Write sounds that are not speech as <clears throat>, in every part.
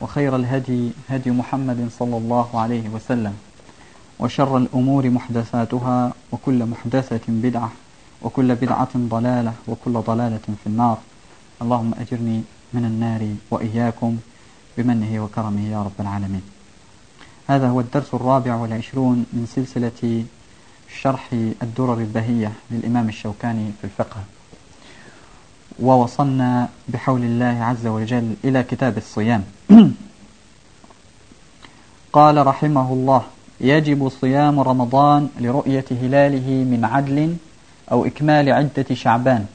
وخير الهدي هدي محمد صلى الله عليه وسلم. وشر الأمور محدثاتها وكل محدثة بدعة وكل بدعة ضلالة وكل ضلالة في النار. اللهم أجرني من النار وإياكم بمنه وكرمه يا رب العالمين. هذا هو الدرس الرابع والعشرون من سلسلة شرح الدرر البهية للإمام الشوكاني في الفقه. ووصلنا بحول الله عز وجل إلى كتاب الصيام. <clears throat> قال رحمه الله يجب صيام رمضان لرؤية هلاله من عدل أو إكمال عدة شعبان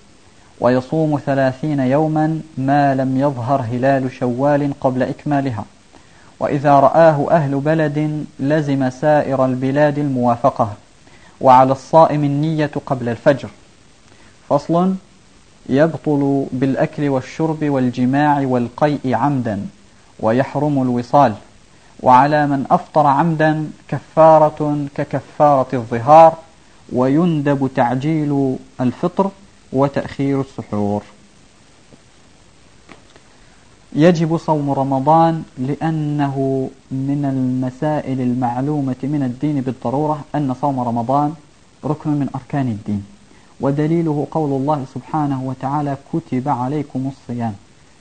ويصوم ثلاثين يوما ما لم يظهر هلال شوال قبل إكمالها. وإذا رآه أهل بلد لزم سائر البلاد الموافقة وعلى الصائم النية قبل الفجر. فصل يبطل بالأكل والشرب والجماع والقيء عمدا ويحرم الوصال. وعلى من أفطر عمدا كفارة ككفارة الظهار ويندب تعجيل الفطر وتأخير السحور. يجب صوم رمضان لأنه من المسائل المعلومة من الدين بالضرورة أن صوم رمضان ركن من أركان الدين. ودليله قول الله سبحانه وتعالى كتب عليكم الصيام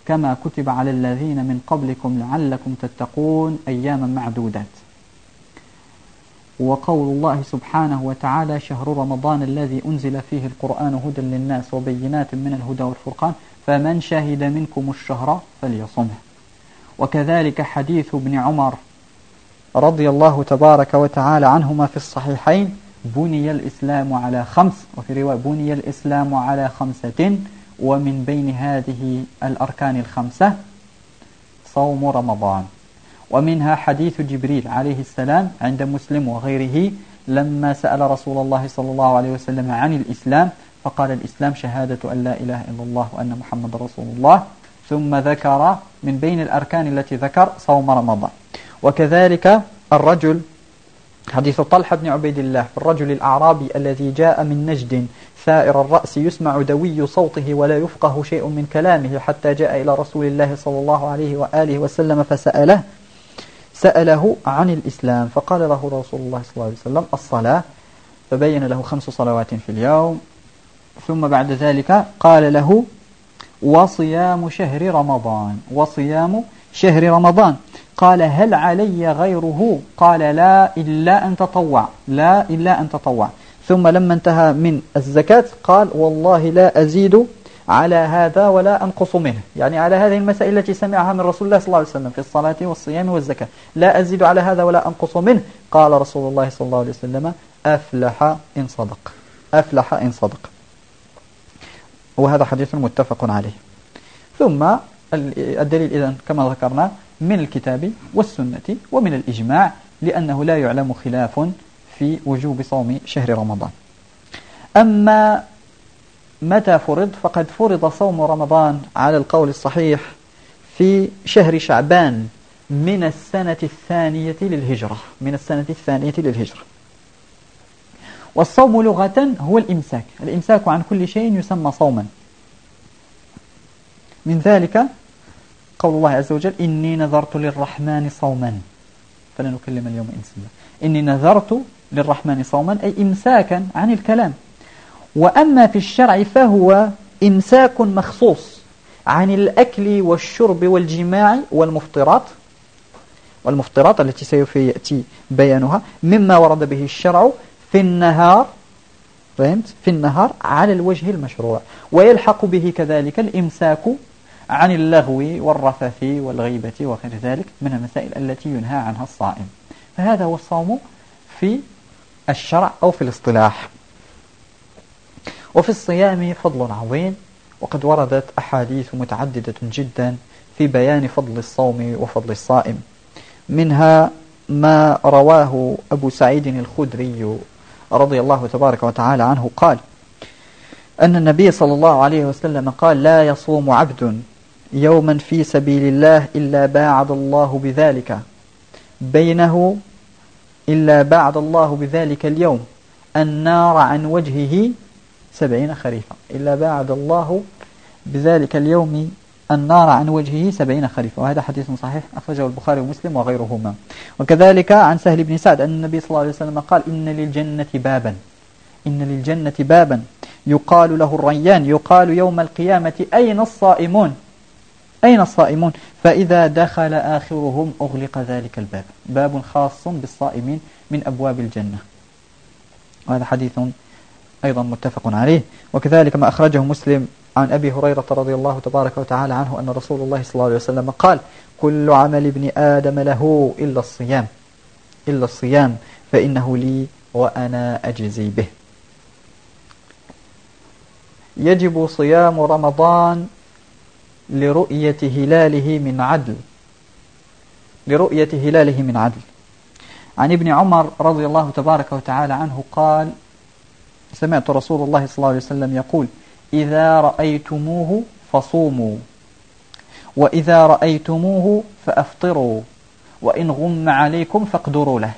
كما كتب على الذين من قبلكم لعلكم تتقون أياما معدودات. وقول الله سبحانه وتعالى شهر رمضان الذي أنزل فيه القرآن هدى للناس وبينات من الهدى والفرقان فمن شهد منكم الشهر فليصمه. وكذلك حديث ابن عمر رضي الله تبارك وتعالى عنهما في الصحيحين بني الإسلام على خمس وفي رواية بني الإسلام على خمسة ومن بين هذه الأركان الخمسة صوم رمضان. ومنها حديث جبريل عليه السلام عند مسلم وغيره لما سأل رسول الله صلى الله عليه وسلم عن الإسلام فقال الإسلام شهادة أن لا إله إلا الله وأن محمد رسول الله. ثم ذكر من بين الأركان التي ذكر صوم رمضان. وكذلك الرجل حديث طلحة بن عبيد الله الرجل الأعرابي الذي جاء من نجد ثائر الرأس يسمع دوي صوته ولا يفقه شيء من كلامه حتى جاء إلى رسول الله صلى الله عليه وآله وسلم فسأله سأله عن الإسلام فقال له رسول الله صلى الله عليه وسلم الصلاة فبين له خمس صلوات في اليوم ثم بعد ذلك قال له وصيام شهر رمضان وصيام شهر رمضان. قال هل علي غيره؟ قال لا إلا أن تطوع. لا إلا أن تطوع. ثم لما انتهى من الزكاة قال والله لا أزيد على هذا ولا أنقص منه. يعني على هذه المسائل التي سمعها من رسول الله صلى الله عليه وسلم في الصلاة والصيام والزكاة. لا أزيد على هذا ولا أنقص منه. قال رسول الله صلى الله عليه وسلم أفلح إن صدق. أفلح إن صدق. وهذا حديث متفق عليه. ثم الدليل إذن كما ذكرنا من الكتاب والسنة ومن الإجماع لأنه لا يعلم خلاف في وجوب صوم شهر رمضان. أما متى فرض فقد فرض صوم رمضان على القول الصحيح في شهر شعبان من السنة الثانية للهجرة من السنة الثانية للهجرة. والصوم لغة هو الإمساك. الإمساك عن كل شيء يسمى صوما. من ذلك قول الله عز وجل إني نذرت للرحمن صوما. فلن أكلم اليوم إنسيا. إني نذرت للرحمن صوما أي إمساكا عن الكلام. وأما في الشرع فهو إمساك مخصوص عن الأكل والشرب والجماع والمفطرات. والمفطرات التي سوف يأتي بيانها مما ورد به الشرع في النهار فهمت؟ في النهار على الوجه المشروع. ويلحق به كذلك الإمساك عن اللغو والرفث والغيبة وغير ذلك من المسائل التي ينهى عنها الصائم. فهذا هو الصوم في الشرع أو في الاصطلاح. وفي الصيام فضل عظيم وقد وردت أحاديث متعددة جدا في بيان فضل الصوم وفضل الصائم. منها ما رواه أبو سعيد الخدري رضي الله تبارك وتعالى عنه قال أن النبي صلى الله عليه وسلم قال لا يصوم عبد يوما في سبيل الله إلا باعد الله بذلك. بينه إلا بعد الله بذلك اليوم. النار عن وجهه سبعين خريفا. إلا بعد الله بذلك اليوم النار عن وجهه سبعين خريفا. وهذا حديث صحيح أخرجه البخاري ومسلم وغيرهما. وكذلك عن سهل بن سعد أن النبي صلى الله عليه وسلم قال إن للجنة بابا. إن للجنة بابا. يقال له الريان. يقال يوم القيامة أين الصائمون؟ أين الصائمون؟ فإذا دخل آخرهم أغلق ذلك الباب. باب خاص بالصائمين من أبواب الجنة. وهذا حديث أيضا متفق عليه. وكذلك ما أخرجه مسلم عن أبي هريرة رضي الله تبارك وتعالى عنه أن رسول الله صلى الله عليه وسلم قال كل عمل ابن آدم له إلا الصيام إلا الصيام فإنه لي وأنا أجزي به. يجب صيام رمضان لرؤية هلاله من عدل. لرؤية هلاله من عدل. عن ابن عمر رضي الله تبارك وتعالى عنه قال سمعت رسول الله صلى الله عليه وسلم يقول إذا رأيتموه فصوموا وإذا رأيتموه فأفطروا وإن غم عليكم فاقدروا له.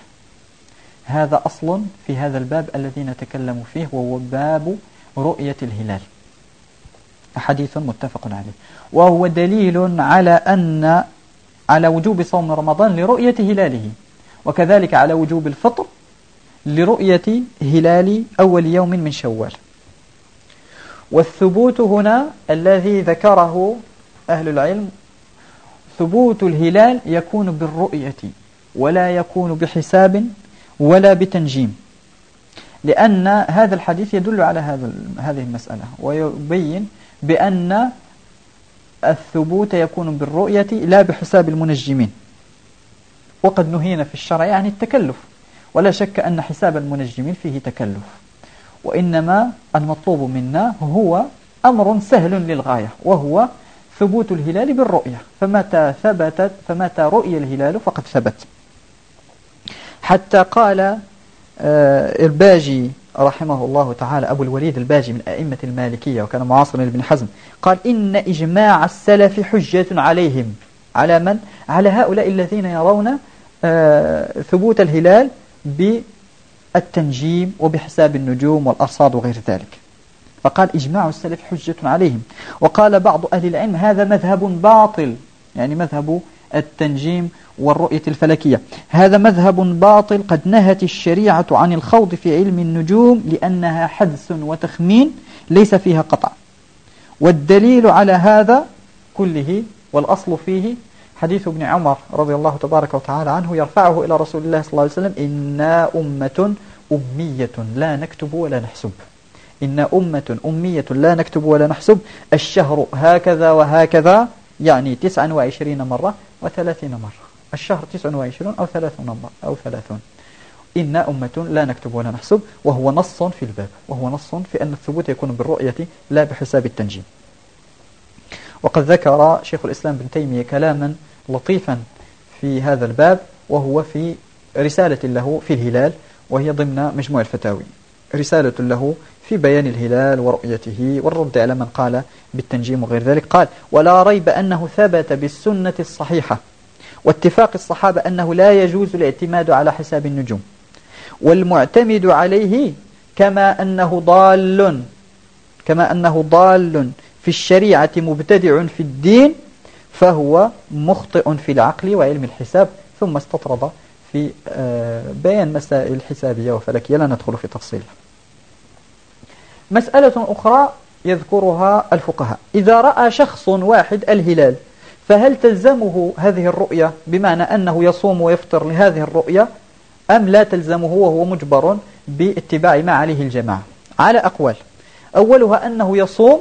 هذا أصل في هذا الباب الذي نتكلم فيه وهو باب رؤية الهلال. حديث متفق عليه. وهو دليل على أن على وجوب صوم رمضان لرؤية هلاله وكذلك على وجوب الفطر لرؤية هلال أول يوم من شوال. والثبوت هنا الذي ذكره أهل العلم ثبوت الهلال يكون بالرؤية ولا يكون بحساب ولا بتنجيم. لأن هذا الحديث يدل على هذا هذه المسألة ويبين بأن الثبوت يكون بالرؤية لا بحساب المنجمين. وقد نهينا في الشرع يعني التكلف. ولا شك أن حساب المنجمين فيه تكلف. وإنما المطلوب منا هو أمر سهل للغاية وهو ثبوت الهلال بالرؤية. فمتى ثبتت فمتى رؤي الهلال فقد ثبت. حتى قال آه، إرباجي رحمه الله تعالى أبو الوليد الباجي من أئمة المالكية وكان معاصرا لابن حزم. قال إن إجماع السلف حجة عليهم. على من؟ على هؤلاء الذين يرون آه، ثبوت الهلال بالتنجيم وبحساب النجوم والأرصاد وغير ذلك. فقال إجماع السلف حجة عليهم. وقال بعض أهل العلم هذا مذهب باطل. يعني مذهب التنجيم والرؤية الفلكية. هذا مذهب باطل قد نهت الشريعة عن الخوض في علم النجوم لأنها حدس وتخمين ليس فيها قطع. والدليل على هذا كله والأصل فيه حديث ابن عمر رضي الله تبارك وتعالى عنه يرفعه إلى رسول الله صلى الله عليه وسلم إنا أمة أمية لا نكتب ولا نحسب. إنا أمة أمية لا نكتب ولا نحسب. الشهر هكذا وهكذا يعني 29 مرة و30 مرة. الشهر 29 أو 30 أو 30 إنا أمة لا نكتب ولا نحسب وهو نص في الباب وهو نص في أن الثبوت يكون بالرؤية لا بحساب التنجيم. وقد ذكر شيخ الإسلام بن تيمية كلاما لطيفا في هذا الباب وهو في رسالة له في الهلال وهي ضمن مجموع الفتاوي. رسالة له في بيان الهلال ورؤيته والرد على من قال بالتنجيم وغير ذلك قال ولا ريب أنه ثبت بالسنة الصحيحة. واتفاق الصحابة أنه لا يجوز الاعتماد على حساب النجوم. والمعتمد عليه كما أنه ضال كما أنه ضال في الشريعة مبتدع في الدين فهو مخطئ في العقل وعلم الحساب ثم استطرد في آه، بيان مسائل حسابية وفلكية لا ندخل في تفصيلها مسألة أخرى يذكرها الفقهاء. إذا رأى شخص واحد الهلال فهل تلزمه هذه الرؤية بمعنى أنه يصوم ويفطر لهذه الرؤية أم لا تلزمه وهو مجبر باتباع ما عليه الجماعة؟ على أقوال. أولها أنه يصوم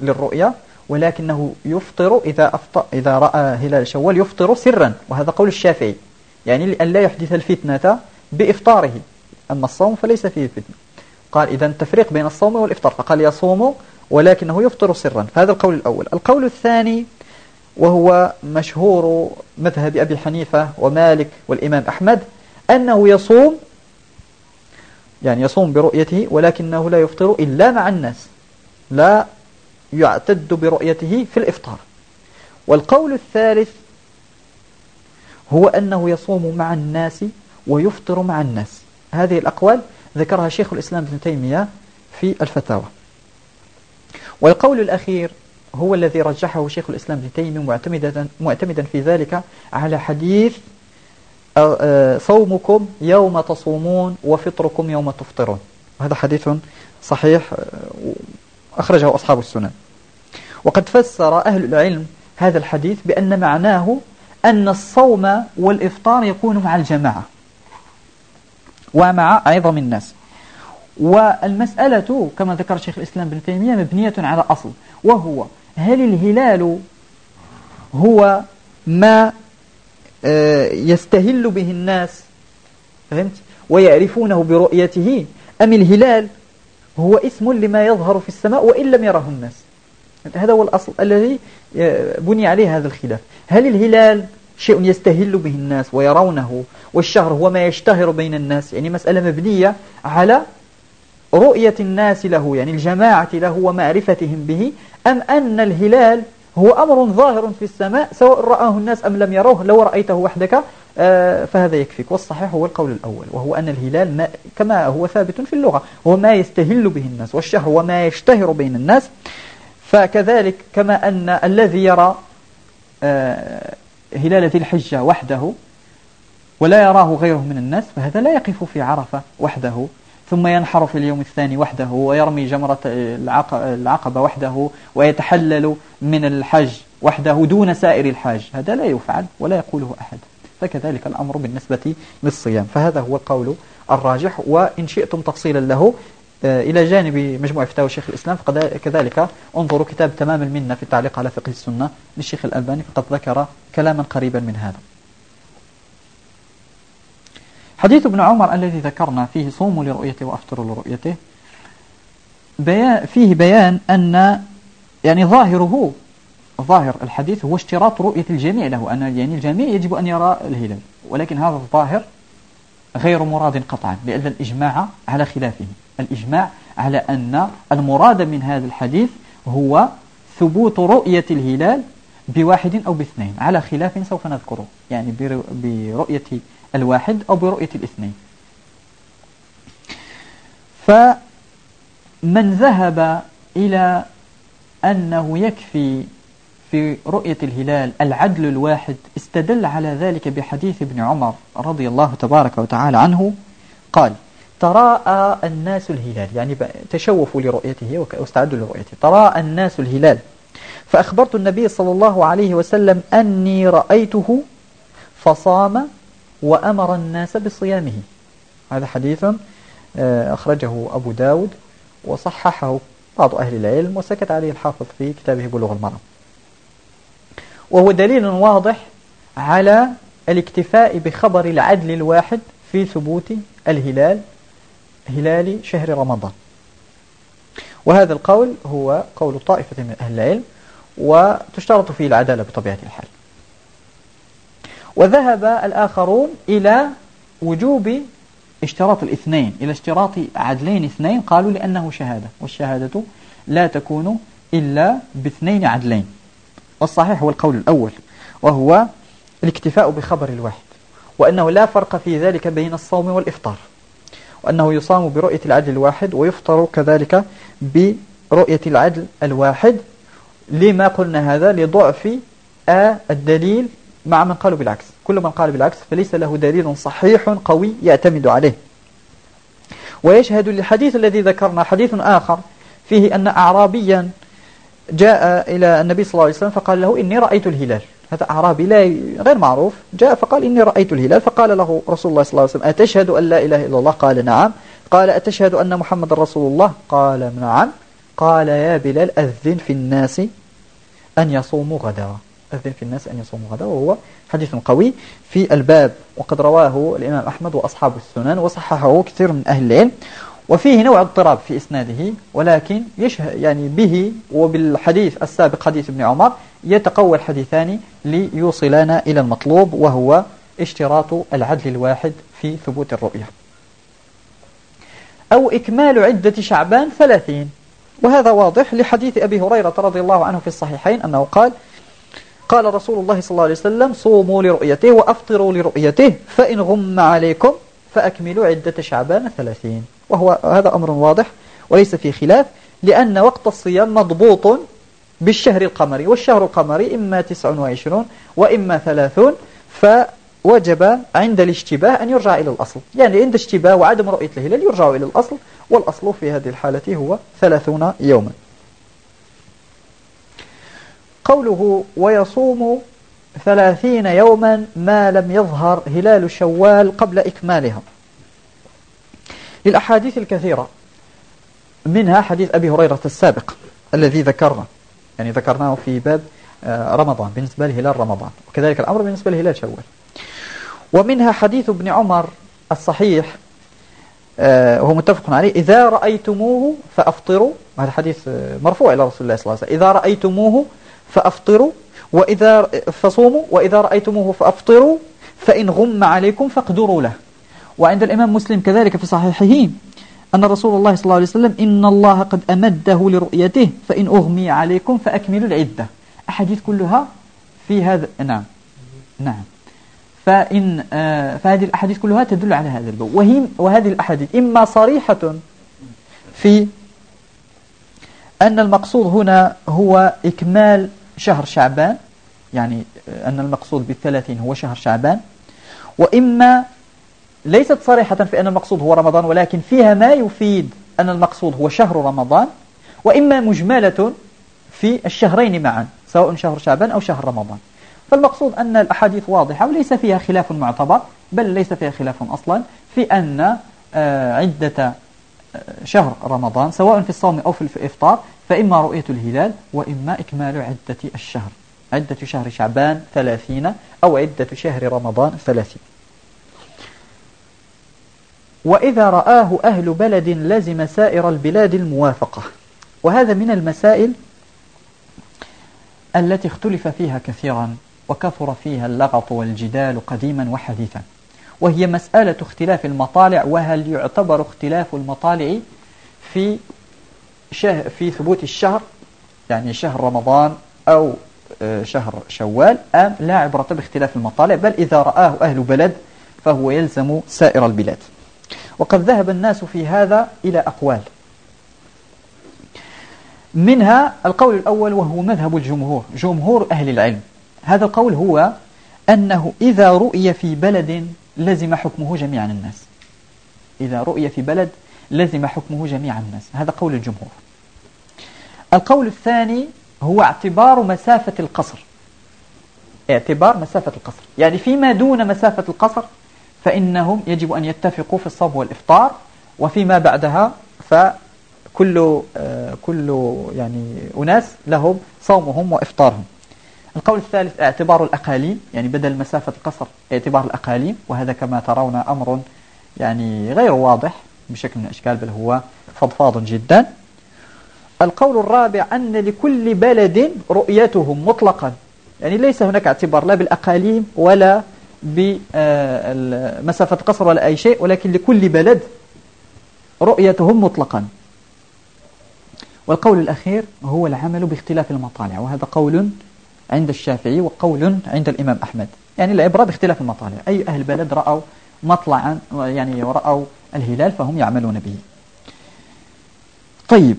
للرؤية ولكنه يفطر إذا, أفطر إذا رأى هلال شوال يفطر سرا وهذا قول الشافعي. يعني لأن لا يحدث الفتنة بإفطاره. أما الصوم فليس فيه فتنة. قال إذا التفريق بين الصوم والإفطار فقال يصوم ولكنه يفطر سرا. هذا القول الأول. القول الثاني وهو مشهور مذهب أبي حنيفة ومالك والإمام أحمد أنه يصوم يعني يصوم برؤيته ولكنه لا يفطر إلا مع الناس لا يعتد برؤيته في الإفطار. والقول الثالث هو أنه يصوم مع الناس ويفطر مع الناس. هذه الأقوال ذكرها شيخ الإسلام ابن تيمية في الفتاوى. والقول الأخير هو الذي رجحه شيخ الإسلام ابن تيمية معتمدا, معتمدا في ذلك على حديث صومكم يوم تصومون وفطركم يوم تفطرون. هذا حديث صحيح أخرجه أصحاب السنن. وقد فسر أهل العلم هذا الحديث بأن معناه أن الصوم والإفطار يكون مع الجماعة ومع عظم الناس. والمسألة كما ذكر شيخ الإسلام بن تيمية مبنية على أصل وهو هل الهلال هو ما آه، يستهل به الناس؟ فهمت؟ ويعرفونه برؤيته؟ أم الهلال هو اسم لما يظهر في السماء وإن لم يره الناس؟ هذا هو الأصل الذي آه، بني عليه هذا الخلاف. هل الهلال شيء يستهل به الناس ويرونه والشهر هو ما يشتهر بين الناس؟ يعني مسألة مبنية على رؤية الناس له يعني الجماعة له ومعرفتهم به أم أن الهلال هو أمر ظاهر في السماء سواء رآه الناس أم لم يروه لو رأيته وحدك آه، فهذا يكفيك. والصحيح هو القول الأول وهو أن الهلال ما كما هو ثابت في اللغة هو ما يستهل به الناس والشهر هو ما يشتهر بين الناس. فكذلك كما أن الذي يرى آه، هلال ذي الحجة وحده ولا يراه غيره من الناس فهذا لا يقف في عرفة وحده. ثم ينحر في اليوم الثاني وحده ويرمي جمرة العقبة وحده ويتحلل من الحج وحده دون سائر الحاج. هذا لا يفعل ولا يقوله أحد. فكذلك الأمر بالنسبة للصيام. فهذا هو القول الراجح. وإن شئتم تفصيلا له آه، إلى جانب مجموعة فتاوى شيخ الإسلام كذلك انظروا كتاب تمام المنة في التعليق على فقه السنة للشيخ الألباني فقد ذكر كلاما قريبا من هذا. حديث ابن عمر الذي ذكرنا فيه صوموا لرؤيته وأفطروا لرؤيته. بيان فيه بيان أن يعني ظاهره ظاهر الحديث هو اشتراط رؤية الجميع له أن يعني الجميع يجب أن يرى الهلال ولكن هذا الظاهر غير مراد قطعا لأن الإجماع على خلافه. الإجماع على أن المراد من هذا الحديث هو ثبوت رؤية الهلال بواحد أو باثنين على خلاف سوف نذكره. يعني برؤية الواحد أو برؤية الاثنين. فمن ذهب إلى أنه يكفي في رؤية الهلال العدل الواحد استدل على ذلك بحديث ابن عمر رضي الله تبارك وتعالى عنه قال تراءى الناس الهلال. يعني تشوفوا لرؤيته واستعدوا لرؤيته. تراءى الناس الهلال. فأخبرت النبي صلى الله عليه وسلم أني رأيته فصام وأمر الناس بصيامه. هذا حديث آه، أخرجه أبو داود وصححه بعض أهل العلم وسكت عليه الحافظ في كتابه بلوغ المرام. وهو دليل واضح على الاكتفاء بخبر العدل الواحد في ثبوت الهلال هلال شهر رمضان. وهذا القول هو قول طائفة من أهل العلم وتشترط فيه العدالة بطبيعة الحال. وذهب الآخرون إلى وجوب اشتراط الاثنين إلى اشتراط عدلين اثنين قالوا لأنه شهادة والشهادة لا تكون إلا باثنين عدلين. والصحيح هو القول الأول وهو الاكتفاء بخبر الواحد وأنه لا فرق في ذلك بين الصوم والإفطار وأنه يصام برؤية العدل الواحد ويفطر كذلك برؤية العدل الواحد. لما قلنا هذا؟ لضعف الدليل مع من قالوا بالعكس. كل من قال بالعكس فليس له دليل صحيح قوي يعتمد عليه. ويشهد للحديث الذي ذكرنا حديث آخر فيه أن أعرابيا جاء إلى النبي صلى الله عليه وسلم فقال له إني رأيت الهلال. هذا أعرابي لا غير معروف. جاء فقال إني رأيت الهلال. فقال له رسول الله صلى الله عليه وسلم أتشهد أن لا إله إلا الله؟ قال نعم. قال أتشهد أن محمد رسول الله؟ قال نعم. قال يا بلال أذن في الناس أن يصوموا غدا. أذن في الناس أن يصوموا. غدا وهو حديث قوي في الباب وقد رواه الإمام أحمد وأصحاب السنن وصححه كثير من أهل العلم. وفيه نوع اضطراب في إسناده ولكن يشه يعني به وبالحديث السابق حديث ابن عمر يتقوى الحديثان ليوصلنا إلى المطلوب وهو اشتراط العدل الواحد في ثبوت الرؤية. أو إكمال عدة شعبان ثلاثين. وهذا واضح لحديث أبي هريرة رضي الله عنه في الصحيحين أنه قال قال رسول الله صلى الله عليه وسلم صوموا لرؤيته وأفطروا لرؤيته فإن غم عليكم فأكملوا عدة شعبان ثلاثين. وهو هذا أمر واضح وليس في خلاف لأن وقت الصيام مضبوط بالشهر القمري والشهر القمري إما 29 وإما 30 فوجب عند الاشتباه أن يرجع إلى الأصل. يعني عند اشتباه وعدم رؤية الهلال يرجع إلى الأصل والأصل في هذه الحالة هو 30 يوما. قوله ويصوم ثلاثين يوما ما لم يظهر هلال شوال قبل إكمالها للأحاديث الكثيرة منها حديث أبي هريرة السابق الذي ذكرنا. يعني ذكرناه في باب آه، رمضان بالنسبة لهلال رمضان. وكذلك الأمر بالنسبة لهلال شوال. ومنها حديث ابن عمر الصحيح آه، وهو متفق عليه إذا رأيتموه فأفطروا. هذا حديث آه، مرفوع إلى رسول الله صلى الله عليه وسلم. إذا رأيتموه فأفطروا وإذا فصوموا وإذا رأيتموه فأفطروا فإن غم عليكم فاقدروا له. وعند الإمام مسلم كذلك في صحيحه أن رسول الله صلى الله عليه وسلم إن الله قد أمده لرؤيته فإن أغمي عليكم فأكملوا العدة. أحاديث كلها في هذا نعم نعم. فإن آه فهذه الأحاديث كلها تدل على هذا الباب. وهي وهذه الأحاديث إما صريحة في أن المقصود هنا هو إكمال شهر شعبان يعني أن المقصود بالثلاثين هو شهر شعبان. وإما ليست صريحة في أن المقصود هو رمضان ولكن فيها ما يفيد أن المقصود هو شهر رمضان. وإما مجملة في الشهرين معا سواء شهر شعبان أو شهر رمضان. فالمقصود أن الأحاديث واضحة وليس فيها خلاف معتبر بل ليس فيها خلاف أصلا في أن آه، عدة شهر رمضان سواء في الصوم أو في الإفطار فإما رؤية الهلال وإما إكمال عدة الشهر. عدة شهر شعبان ثلاثين أو عدة شهر رمضان ثلاثين. وإذا رآه أهل بلد لزم سائر البلاد الموافقة. وهذا من المسائل التي اختلف فيها كثيرا وكثر فيها اللغط والجدال قديما وحديثا. وهي مسألة اختلاف المطالع وهل يعتبر اختلاف المطالع في في ثبوت الشهر يعني شهر رمضان أو آه، شهر شوال أم لا عبرة باختلاف المطالع؟ بل إذا رآه أهل بلد فهو يلزم سائر البلاد. وقد ذهب الناس في هذا إلى أقوال. منها القول الأول وهو مذهب الجمهور جمهور أهل العلم. هذا القول هو أنه إذا رؤي في بلد لزم حكمه جميع الناس. إذا رؤي في بلد لزم حكمه جميع الناس. هذا قول الجمهور. القول الثاني هو اعتبار مسافة القصر. اعتبار مسافة القصر. يعني فيما دون مسافة القصر فإنهم يجب أن يتفقوا في الصوم والإفطار وفيما بعدها فكل آه، كل يعني أناس لهم صومهم وإفطارهم. القول الثالث اعتبار الأقاليم يعني بدل مسافة القصر اعتبار الأقاليم وهذا كما ترون أمر يعني غير واضح بشكل من الأشكال بل هو فضفاض جدا. القول الرابع أن لكل بلد رؤيتهم مطلقا يعني ليس هناك اعتبار لا بالأقاليم ولا بمسافة قصر ولا أي شيء ولكن لكل بلد رؤيتهم مطلقا. والقول الأخير هو العمل باختلاف المطالع وهذا قول عند الشافعي وقول عند الإمام أحمد. يعني العبرة باختلاف المطالع. أي أهل بلد رأوا مطلعا يعني رأوا الهلال فهم يعملون به. طيب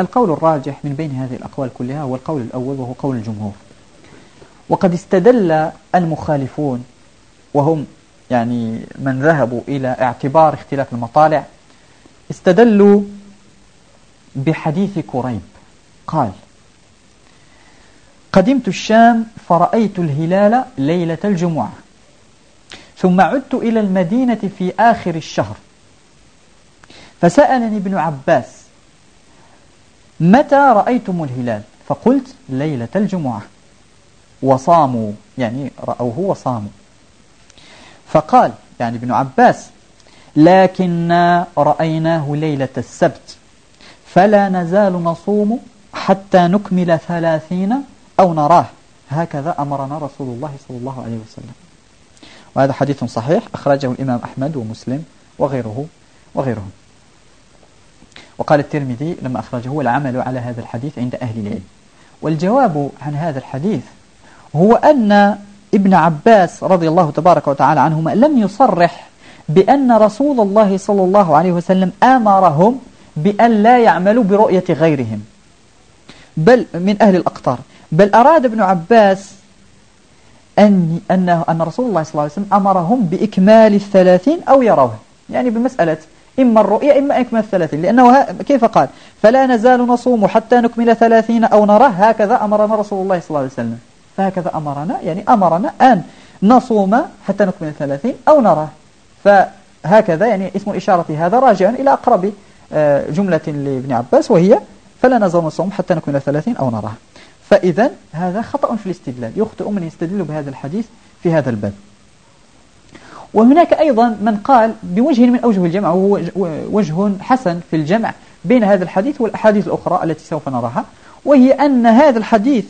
القول الراجح من بين هذه الأقوال كلها هو القول الأول وهو قول الجمهور. وقد استدل المخالفون وهم يعني من ذهبوا إلى اعتبار اختلاف المطالع استدلوا بحديث كريب. قال قدمت الشام فرأيت الهلال ليلة الجمعة ثم عدت إلى المدينة في آخر الشهر. فسألني ابن عباس متى رأيتم الهلال؟ فقلت ليلة الجمعة. وصاموا يعني رأوه وصاموا. فقال يعني ابن عباس لكننا رأيناه ليلة السبت فلا نزال نصوم حتى نكمل ثلاثين أو نراه. هكذا أمرنا رسول الله صلى الله عليه وسلم. وهذا حديث صحيح أخرجه الإمام أحمد ومسلم وغيره وغيرهم. وقال الترمذي لما أخرجه والعمل على هذا الحديث عند أهل العلم. والجواب عن هذا الحديث هو أن ابن عباس رضي الله تبارك وتعالى عنهما لم يصرح بأن رسول الله صلى الله عليه وسلم آمرهم بأن لا يعملوا برؤية غيرهم. بل من أهل الأقطار. بل أراد ابن عباس أن, أن, أن رسول الله صلى الله عليه وسلم أمرهم بإكمال الثلاثين أو يروه. يعني بمسألة إما الرؤية إما إكمال الثلاثين لأنه كيف قال؟ فلا نزال نصوم حتى نكمل ثلاثين أو نراه. هكذا أمرنا رسول الله صلى الله عليه وسلم. فهكذا أمرنا يعني أمرنا أن نصوم حتى نكمل ثلاثين أو نراه. فهكذا يعني اسم الإشارة هذا راجع إلى أقرب آه، جملة لابن عباس وهي فلا نزال نصوم حتى نكمل ثلاثين أو نراه. فإذا هذا خطأ في الاستدلال. يخطئ من يستدل بهذا الحديث في هذا الباب. وهناك أيضا من قال بوجه من أوجه الجمع وهو وجه حسن في الجمع بين هذا الحديث والأحاديث الأخرى التي سوف نراها وهي أن هذا الحديث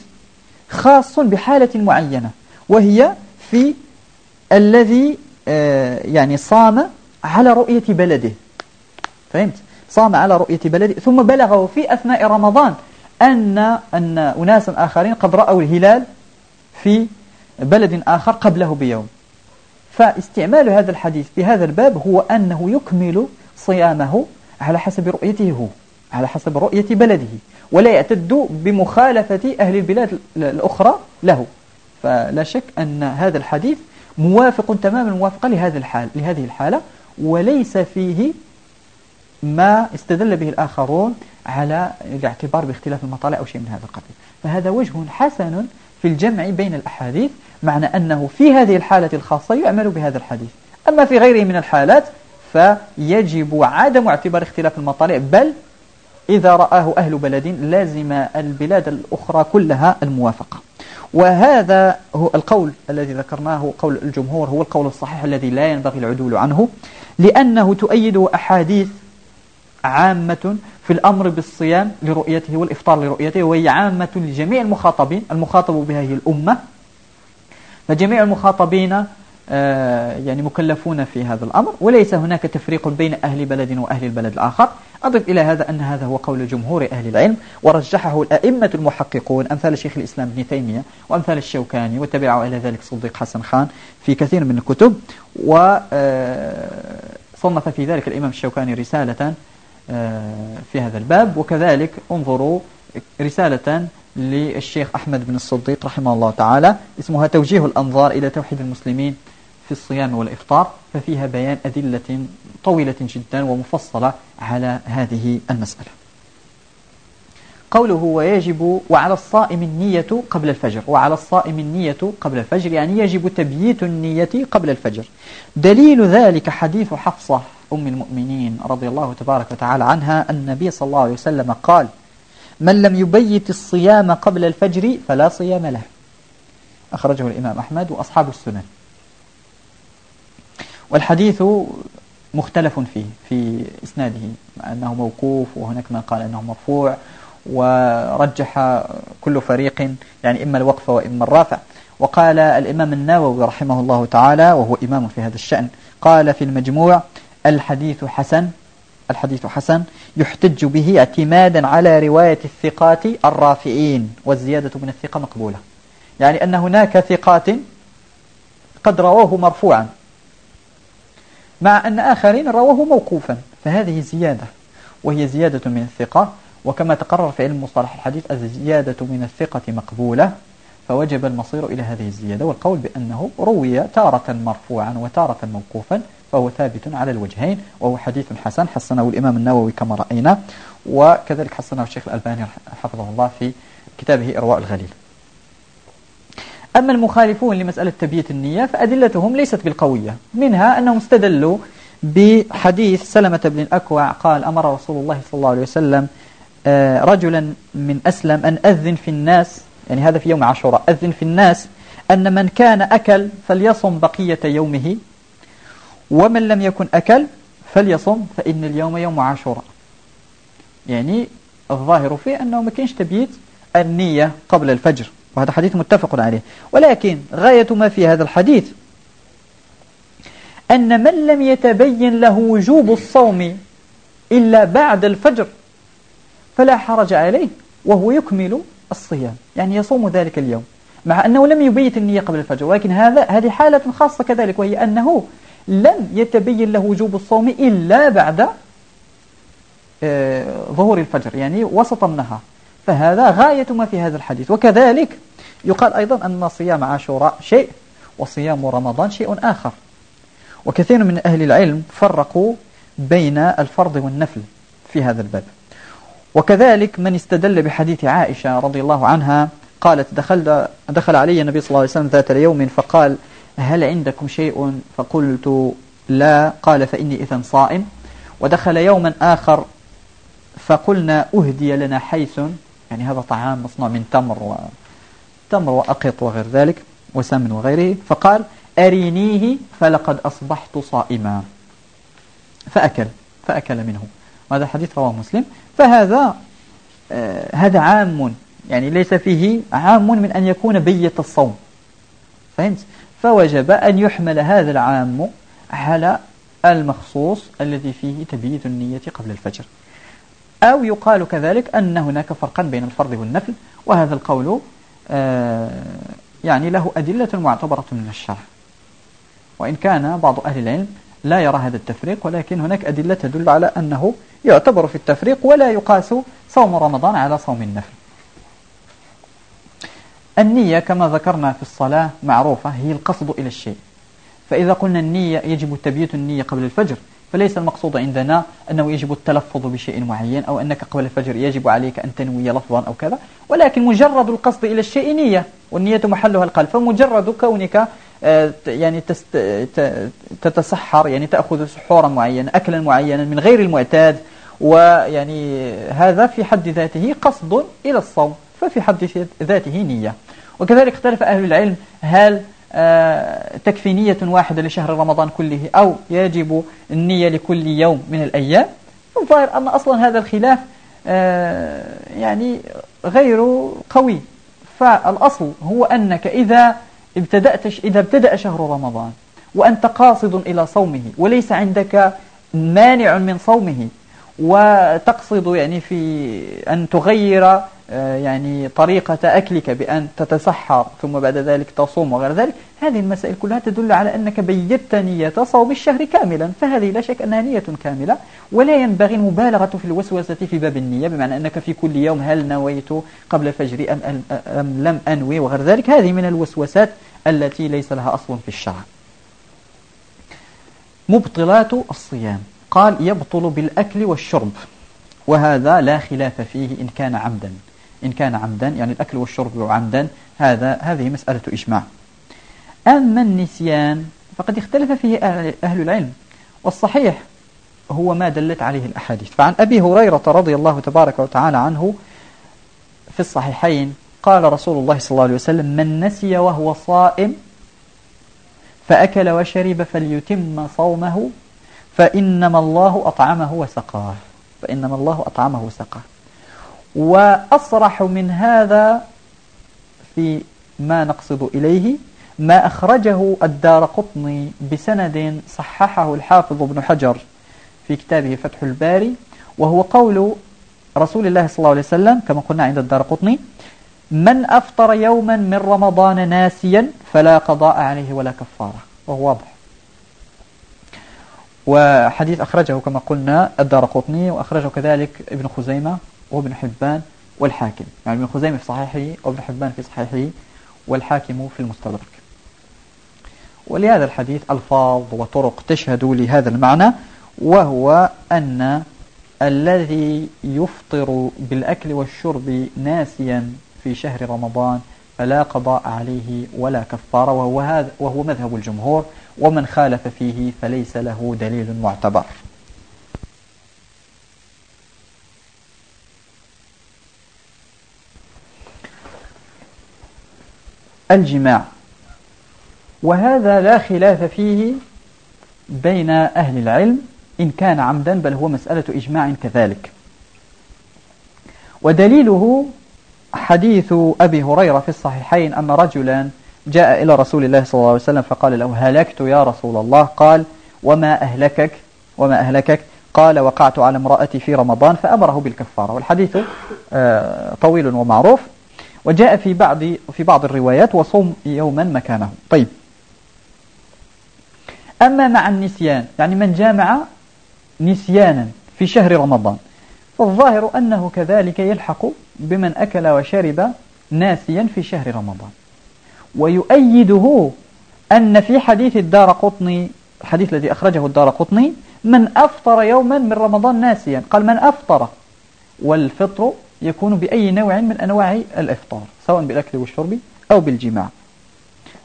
خاص بحالة معينة وهي في الذي آه، يعني صام على رؤية بلده. فهمت؟ صام على رؤية بلده ثم بلغه في أثناء رمضان أن, أن أناسا آخرين قد رأوا الهلال في بلد آخر قبله بيوم. فاستعمال هذا الحديث في هذا الباب هو أنه يكمل صيامه على حسب رؤيته هو على حسب رؤية بلده ولا يعتد بمخالفة أهل البلاد الأخرى له. فلا شك أن هذا الحديث موافق تماما موافقة لهذه الحال لهذه الحالة وليس فيه ما استدل به الآخرون على الاعتبار باختلاف المطالع أو شيء من هذا القبيل. فهذا وجه حسن في الجمع بين الأحاديث معنى أنه في هذه الحالة الخاصة يعمل بهذا الحديث. أما في غيره من الحالات فيجب عدم اعتبار اختلاف المطالع بل إذا رآه أهل بلد لازم البلاد الأخرى كلها الموافقة. وهذا هو القول الذي ذكرناه قول الجمهور هو القول الصحيح الذي لا ينبغي العدول عنه لأنه تؤيده أحاديث عامة في الأمر بالصيام لرؤيته والإفطار لرؤيته وهي عامة لجميع المخاطبين. المخاطب بها هي الأمة. فجميع المخاطبين آه، يعني مكلفون في هذا الأمر وليس هناك تفريق بين أهل بلد وأهل البلد الآخر. أضف إلى هذا أن هذا هو قول جمهور أهل العلم ورجحه الأئمة المحققون أمثال شيخ الإسلام ابن تيمية وأمثال الشوكاني وتبعه إلى ذلك صديق حسن خان في كثير من الكتب. وصنف آه، في ذلك الإمام الشوكاني رسالة في هذا الباب. وكذلك انظروا رسالة للشيخ أحمد بن الصديق رحمه الله تعالى. اسمها توجيه الأنظار إلى توحيد المسلمين في الصيام والإفطار. ففيها بيان أدلة طويلة جدا ومفصلة على هذه المسألة. قوله ويجب وعلى الصائم النية قبل الفجر. وعلى الصائم النية قبل الفجر يعني يجب تبييت النية قبل الفجر. دليل ذلك حديث حفصة أم المؤمنين رضي الله تبارك وتعالى عنها النبي صلى الله عليه وسلم قال من لم يبيت الصيام قبل الفجر فلا صيام له. أخرجه الإمام أحمد وأصحاب السنن. والحديث مختلف فيه في إسناده أنه موقوف وهناك من قال أنه مرفوع ورجح كل فريق يعني إما الوقف وإما الرافع. وقال الإمام النووي رحمه الله تعالى وهو إمام في هذا الشأن قال في المجموع الحديث حسن الحديث حسن يحتج به اعتمادا على رواية الثقات الرافعين والزيادة من الثقة مقبولة. يعني أن هناك ثقات قد رواه مرفوعا مع أن آخرين رواه موقوفا فهذه زيادة وهي زيادة من الثقة. وكما تقرر في علم مصطلح الحديث الزيادة من الثقة مقبولة. فوجب المصير إلى هذه الزيادة والقول بأنه روي تارة مرفوعا وتارة موقوفا فهو ثابت على الوجهين وهو حديث حسن حسنه الإمام النووي كما رأينا وكذلك حسنه الشيخ الألباني حفظه الله في كتابه إرواء الغليل. أما المخالفون لمسألة تبييت النية فأدلتهم ليست بالقوية منها أنهم استدلوا بحديث سلمة بن الأكوع قال أمر رسول الله صلى الله عليه وسلم آه، رجلا من أسلم أن أذن في الناس يعني هذا في يوم عاشوراء. أذن في الناس أن من كان أكل فليصم بقية يومه ومن لم يكن أكل فليصم فإن اليوم يوم عاشوراء. يعني الظاهر فيه أنه ما كانش تبييت النية قبل الفجر وهذا حديث متفق عليه. ولكن غاية ما في هذا الحديث أن من لم يتبين له وجوب الصوم إلا بعد الفجر فلا حرج عليه وهو يكمل الصيام يعني يصوم ذلك اليوم مع أنه لم يبيت النية قبل الفجر ولكن هذا هذه حالة خاصة كذلك وهي أنه لم يتبين له وجوب الصوم إلا بعد آه، ظهور الفجر يعني وسط النهار. فهذا غاية ما في هذا الحديث. وكذلك يقال أيضا أن صيام عاشوراء شيء وصيام رمضان شيء آخر. وكثير من أهل العلم فرقوا بين الفرض والنفل في هذا الباب. وكذلك من استدل بحديث عائشة رضي الله عنها قالت دخل, دخل علي النبي صلى الله عليه وسلم ذات يوم فقال هل عندكم شيء؟ فقلت لا. قال فإني إذا صائم. ودخل يوما آخر فقلنا أهدي لنا حيث يعني هذا طعام مصنوع من تمر و تمر وأقط وغير ذلك وسمن وغيره. فقال أرينيه فلقد أصبحت صائما. فأكل فأكل منه. هذا حديث رواه مسلم. فهذا آه هذا عام يعني ليس فيه عام من أن يكون بيت الصوم. فهمت؟ فوجب أن يحمل هذا العام على المخصوص الذي فيه تبييت النية قبل الفجر. أو يقال كذلك أن هناك فرقا بين الفرض والنفل وهذا القول آه، يعني له أدلة معتبرة من الشرع. وإن كان بعض أهل العلم لا يرى هذا التفريق ولكن هناك أدلة تدل على أنه يعتبر في التفريق ولا يقاس صوم رمضان على صوم النفل. النية كما ذكرنا في الصلاة معروفة هي القصد إلى الشيء. فإذا قلنا النية يجب تبييت النية قبل الفجر فليس المقصود عندنا أنه يجب التلفظ بشيء معين أو أنك قبل الفجر يجب عليك أن تنوي لفظا أو كذا ولكن مجرد القصد إلى الشيء نية والنية محلها القلب فمجرد كونك يعني تتسحر يعني تأخذ سحورا معينا أكلا معينا من غير المعتاد ويعني هذا في حد ذاته قصد إلى الصوم ففي حد ذاته نية. وكذلك اختلف أهل العلم هل آه، تكفي نية واحدة لشهر رمضان كله أو يجب النية لكل يوم من الأيام؟ الظاهر أن أصلا هذا الخلاف آه، يعني غير قوي. فالأصل هو أنك إذا ابتدأت إذا ابتدأ شهر رمضان وأنت قاصد إلى صومه وليس عندك مانع من صومه وتقصد يعني في أن تغير يعني طريقة أكلك بأن تتسحر ثم بعد ذلك تصوم وغير ذلك هذه المسائل كلها تدل على أنك بيت نية صوم الشهر كاملا فهذه لا شك أنها نية كاملة ولا ينبغي المبالغة في الوسوسة في باب النية بمعنى أنك في كل يوم هل نويت قبل الفجر أم, أم لم أنوي وغير ذلك هذه من الوسوسات التي ليس لها أصل في الشرع. مبطلات الصيام. قال يبطل بالأكل والشرب وهذا لا خلاف فيه إن كان عمدا. إن كان عمدا يعني الأكل والشرب عمدا هذا هذه مسألة إجماع. أما النسيان فقد اختلف فيه أهل العلم والصحيح هو ما دلت عليه الأحاديث. فعن أبي هريرة رضي الله تبارك وتعالى عنه في الصحيحين قال رسول الله صلى الله عليه وسلم من نسي وهو صائم فأكل وشرب فليتم صومه فإنما الله أطعمه وسقاه. فإنما الله أطعمه وسقاه. وأصرح من هذا في ما نقصد إليه ما أخرجه الدار قطني بسند صححه الحافظ ابن حجر في كتابه فتح الباري وهو قول رسول الله صلى الله عليه وسلم كما قلنا عند الدار قطني من أفطر يوما من رمضان ناسيا فلا قضاء عليه ولا كفارة. وهو واضح. وحديث أخرجه كما قلنا الدار قطني وأخرجه كذلك ابن خزيمة وابن حبان والحاكم. يعني ابن خزيمة في صحيحه وابن حبان في صحيحه والحاكم في المستدرك. ولهذا الحديث ألفاظ وطرق تشهد لهذا المعنى وهو أن الذي يفطر بالأكل والشرب ناسيا في شهر رمضان فلا قضاء عليه ولا كفارة وهو, هذا وهو مذهب الجمهور ومن خالف فيه فليس له دليل معتبر. الجماع. وهذا لا خلاف فيه بين أهل العلم إن كان عمدا بل هو مسألة إجماع كذلك. ودليله حديث أبي هريرة في الصحيحين أن رجلا جاء إلى رسول الله صلى الله عليه وسلم فقال له هلكت يا رسول الله؟ قال وما أهلكك؟ وما أهلكك؟ قال وقعت على امرأتي في رمضان فأمره بالكفارة. والحديث آه، طويل ومعروف. وجاء في بعض في بعض الروايات وصوم يوما مكانه. طيب. أما مع النسيان يعني من جامع نسيانا في شهر رمضان فالظاهر أنه كذلك يلحق بمن أكل وشرب ناسيا في شهر رمضان. ويؤيده أن في حديث الدار قطني الحديث الذي أخرجه الدار قطني من أفطر يوما من رمضان ناسيا. قال من أفطر والفطر يكون بأي نوع من أنواع الإفطار سواء بالأكل والشرب أو بالجماع.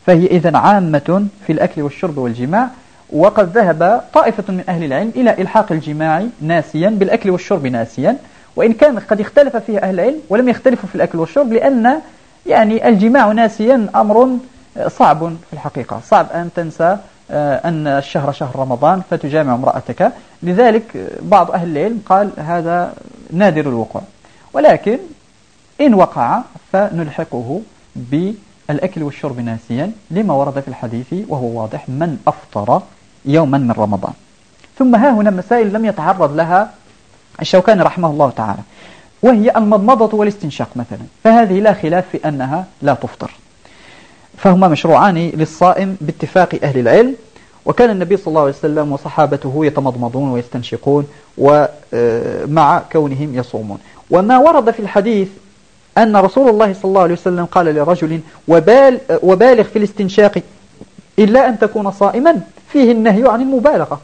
فهي إذا عامة في الأكل والشرب والجماع وقد ذهب طائفة من أهل العلم إلى إلحاق الجماع ناسيا بالأكل والشرب ناسيا وإن كان قد اختلف فيه أهل العلم ولم يختلفوا في الأكل والشرب لأن يعني الجماع ناسيا أمر صعب في الحقيقة. صعب أن تنسى آه، أن الشهر شهر رمضان فتجامع امرأتك. لذلك بعض أهل العلم قال هذا نادر الوقوع. ولكن إن وقع فنلحقه بالأكل والشرب ناسيا لما ورد في الحديث وهو واضح من أفطر يوما من رمضان. ثم ها هنا مسائل لم يتعرض لها الشوكاني رحمه الله تعالى وهي المضمضة والاستنشاق مثلا فهذه لا خلاف في أنها لا تفطر. فهما مشروعان للصائم باتفاق أهل العلم وكان النبي صلى الله عليه وسلم وصحابته يتمضمضون ويستنشقون ومع كونهم يصومون. وما ورد في الحديث أن رسول الله صلى الله عليه وسلم قال لرجل وبال وبالغ في الاستنشاق إلا أن تكون صائما فيه النهي عن المبالغة.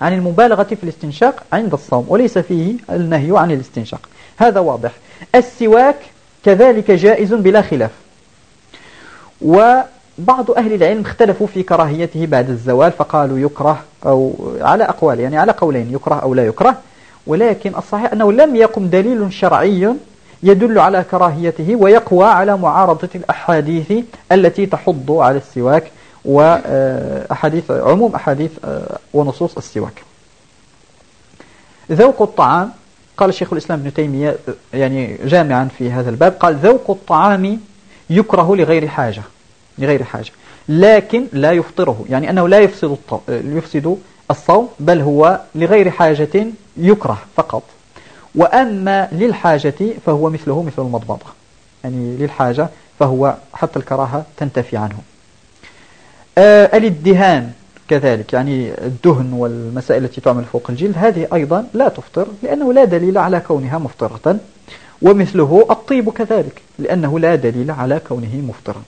عن المبالغة في الاستنشاق عند الصوم وليس فيه النهي عن الاستنشاق. هذا واضح. السواك كذلك جائز بلا خلاف. وبعض أهل العلم اختلفوا في كراهيته بعد الزوال فقالوا يكره أو على أقوال يعني على قولين يكره أو لا يكره. ولكن الصحيح أنه لم يقم دليل شرعي يدل على كراهيته ويقوى على معارضة الأحاديث التي تحض على السواك وأحاديث عموم أحاديث آه، ونصوص السواك. ذوق الطعام قال الشيخ الإسلام ابن تيمية يعني جامعا في هذا الباب قال ذوق الطعام يكره لغير حاجة لغير حاجة لكن لا يفطره يعني أنه لا يفسد يفسد الصوم بل هو لغير حاجة يكره فقط. وأما للحاجة فهو مثله مثل المضبطة يعني للحاجة فهو حتى الكراهة تنتفي عنه. آه الادهان كذلك يعني الدهن والمسائل التي تعمل فوق الجلد هذه أيضا لا تفطر لأنه لا دليل على كونها مفطرة. ومثله الطيب كذلك لأنه لا دليل على كونه مفطرا.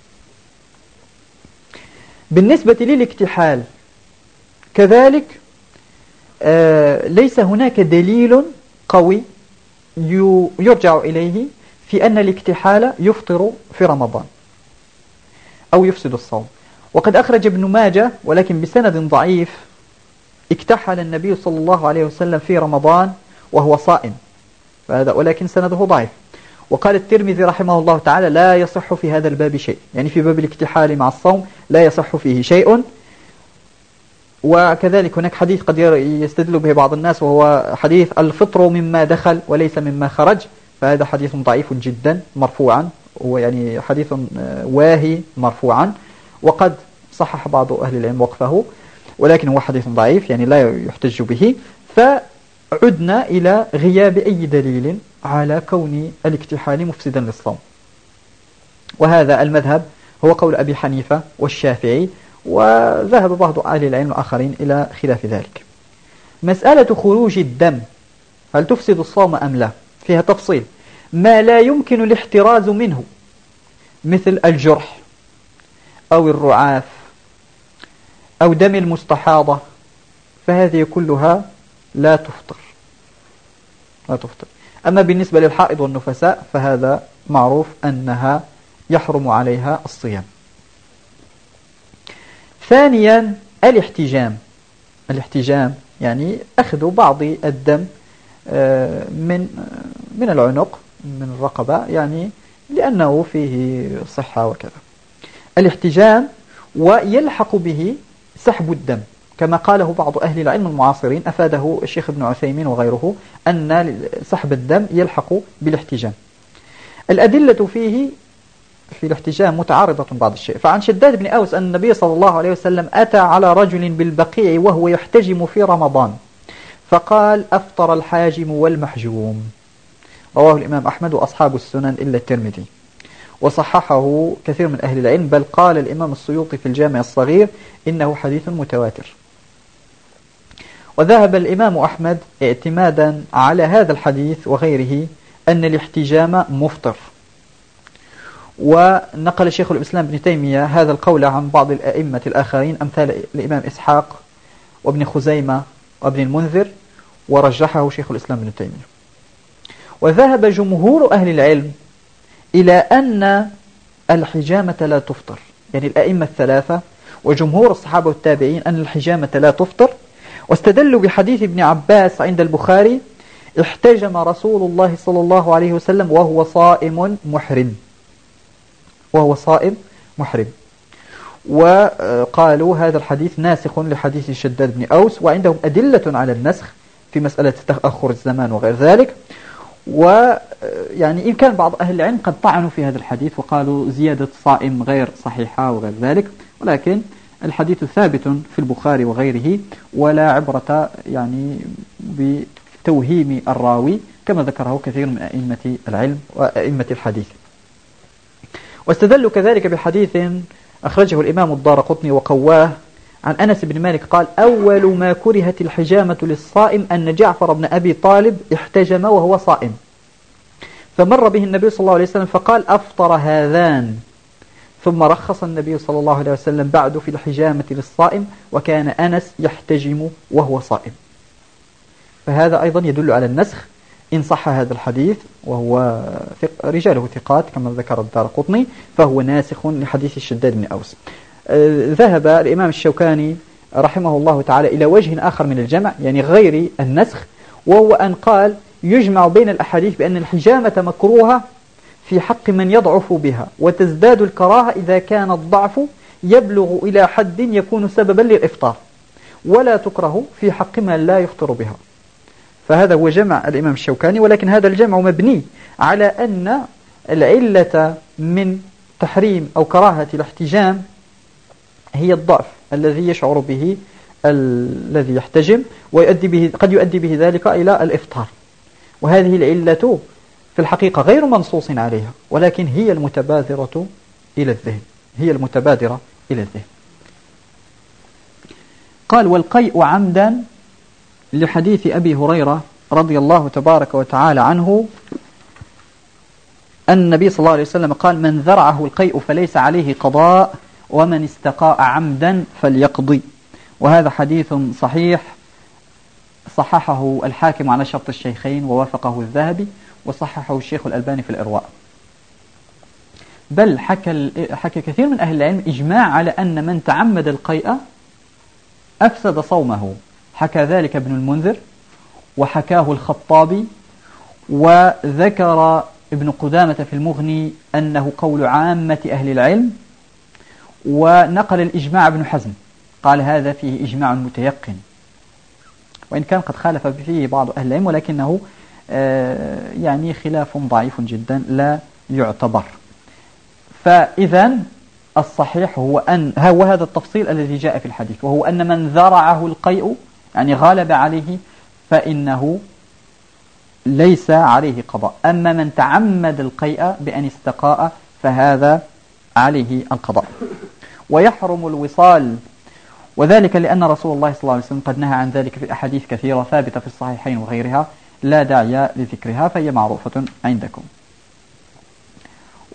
بالنسبة للاكتحال كذلك آه ليس هناك دليل قوي يرجع إليه في أن الاكتحال يفطر في رمضان أو يفسد الصوم. وقد أخرج ابن ماجه ولكن بسند ضعيف اكتحل النبي صلى الله عليه وسلم في رمضان وهو صائم. ولكن سنده ضعيف. وقال الترمذي رحمه الله تعالى لا يصح في هذا الباب شيء. يعني في باب الاكتحال مع الصوم لا يصح فيه شيء. وكذلك هناك حديث قد يستدل به بعض الناس وهو حديث الفطر مما دخل وليس مما خرج. فهذا حديث ضعيف جدا مرفوعا ويعني حديث واهي مرفوعا. وقد صحح بعض أهل العلم وقفه ولكن هو حديث ضعيف يعني لا يحتج به. فعدنا إلى غياب أي دليل على كون الاكتحال مفسدا للصوم. وهذا المذهب هو قول أبي حنيفة والشافعي. وذهب بعض أهل العلم الآخرين إلى خلاف ذلك. مسألة خروج الدم هل تفسد الصوم أم لا؟ فيها تفصيل. ما لا يمكن الاحتراز منه مثل الجرح أو الرعاف أو دم المستحاضة فهذه كلها لا تفطر. لا تفطر. أما بالنسبة للحائض والنفساء فهذا معروف أنها يحرم عليها الصيام. ثانيا الاحتجام. الاحتجام يعني أخذ بعض الدم آه، من من العنق من الرقبة يعني لأنه فيه صحة وكذا. الاحتجام ويلحق به سحب الدم كما قاله بعض أهل العلم المعاصرين أفاده الشيخ ابن عثيمين وغيره أن سحب الدم يلحق بالاحتجام. الأدلة فيه في الاحتجام متعارضة بعض الشيء. فعن شداد بن أوس أن النبي صلى الله عليه وسلم أتى على رجل بالبقيع وهو يحتجم في رمضان. فقال أفطر الحاجم والمحجوم. رواه الإمام أحمد وأصحاب السنن إلا الترمذي. وصححه كثير من أهل العلم بل قال الإمام السيوطي في الجامع الصغير إنه حديث متواتر. وذهب الإمام أحمد اعتمادا على هذا الحديث وغيره أن الاحتجام مفطر. ونقل شيخ الإسلام ابن تيمية هذا القول عن بعض الأئمة الآخرين أمثال الإمام إسحاق وابن خزيمة وابن المنذر ورجحه شيخ الإسلام ابن تيمية. وذهب جمهور أهل العلم إلى أن الحجامة لا تفطر. يعني الأئمة الثلاثة وجمهور الصحابة والتابعين أن الحجامة لا تفطر. واستدلوا بحديث ابن عباس عند البخاري احتجم رسول الله صلى الله عليه وسلم وهو صائم محرم. وهو صائم محرم. وقالوا هذا الحديث ناسخ لحديث شداد بن أوس وعندهم أدلة على النسخ في مسألة تأخر الزمان وغير ذلك. ويعني إن كان بعض أهل العلم قد طعنوا في هذا الحديث وقالوا زيادة صائم غير صحيحة وغير ذلك. ولكن الحديث ثابت في البخاري وغيره ولا عبرة يعني بتوهيم الراوي كما ذكره كثير من أئمة العلم وأئمة الحديث. واستدلوا كذلك بحديث أخرجه الإمام الدار قطني وقواه عن أنس بن مالك قال أول ما كرهت الحجامة للصائم أن جعفر بن أبي طالب احتجم وهو صائم. فمر به النبي صلى الله عليه وسلم فقال أفطر هذان. ثم رخص النبي صلى الله عليه وسلم بعد في الحجامة للصائم وكان أنس يحتجم وهو صائم. فهذا أيضا يدل على النسخ إن صح هذا الحديث وهو رجاله ثقات كما ذكر الدار قطني فهو ناسخ لحديث الشداد بن أوس. آه، ذهب الإمام الشوكاني رحمه الله تعالى إلى وجه آخر من الجمع يعني غير النسخ وهو أن قال يجمع بين الأحاديث بأن الحجامة مكروهة في حق من يضعف بها وتزداد الكراهة إذا كان الضعف يبلغ إلى حد يكون سببا للإفطار ولا تكره في حق من لا يفطر بها. فهذا هو جمع الإمام الشوكاني ولكن هذا الجمع مبني على أن العلة من تحريم أو كراهة الاحتجام هي الضعف الذي يشعر به الذي يحتجم ويؤدي به قد يؤدي به ذلك إلى الإفطار. وهذه العلة في الحقيقة غير منصوص عليها ولكن هي المتبادرة إلى الذهن. هي المتبادرة إلى الذهن. قال والقيء عمدا لحديث أبي هريرة رضي الله تبارك وتعالى عنه أن النبي صلى الله عليه وسلم قال من ذرعه القيء فليس عليه قضاء ومن استقاء عمدا فليقضي وهذا حديث صحيح صححه الحاكم على شرط الشيخين ووافقه الذهبي وصححه الشيخ الألباني في الإرواء. بل حكى, حكى كثير من أهل العلم إجماع على أن من تعمد القيء أفسد صومه. حكى ذلك ابن المنذر وحكاه الخطابي وذكر ابن قدامة في المغني أنه قول عامة أهل العلم ونقل الإجماع ابن حزم قال هذا فيه إجماع متيقن. وإن كان قد خالف فيه بعض أهل العلم ولكنه آه، يعني خلاف ضعيف جدا لا يعتبر. فإذا الصحيح هو أن هو هذا التفصيل الذي جاء في الحديث وهو أن من ذرعه القيء يعني غالب عليه فإنه ليس عليه قضاء. أما من تعمد القيء بأن استقاء فهذا عليه القضاء. ويحرم الوصال. وذلك لأن رسول الله صلى الله عليه وسلم قد نهى عن ذلك في أحاديث كثيرة ثابتة في الصحيحين وغيرها لا داعي لذكرها فهي معروفة عندكم.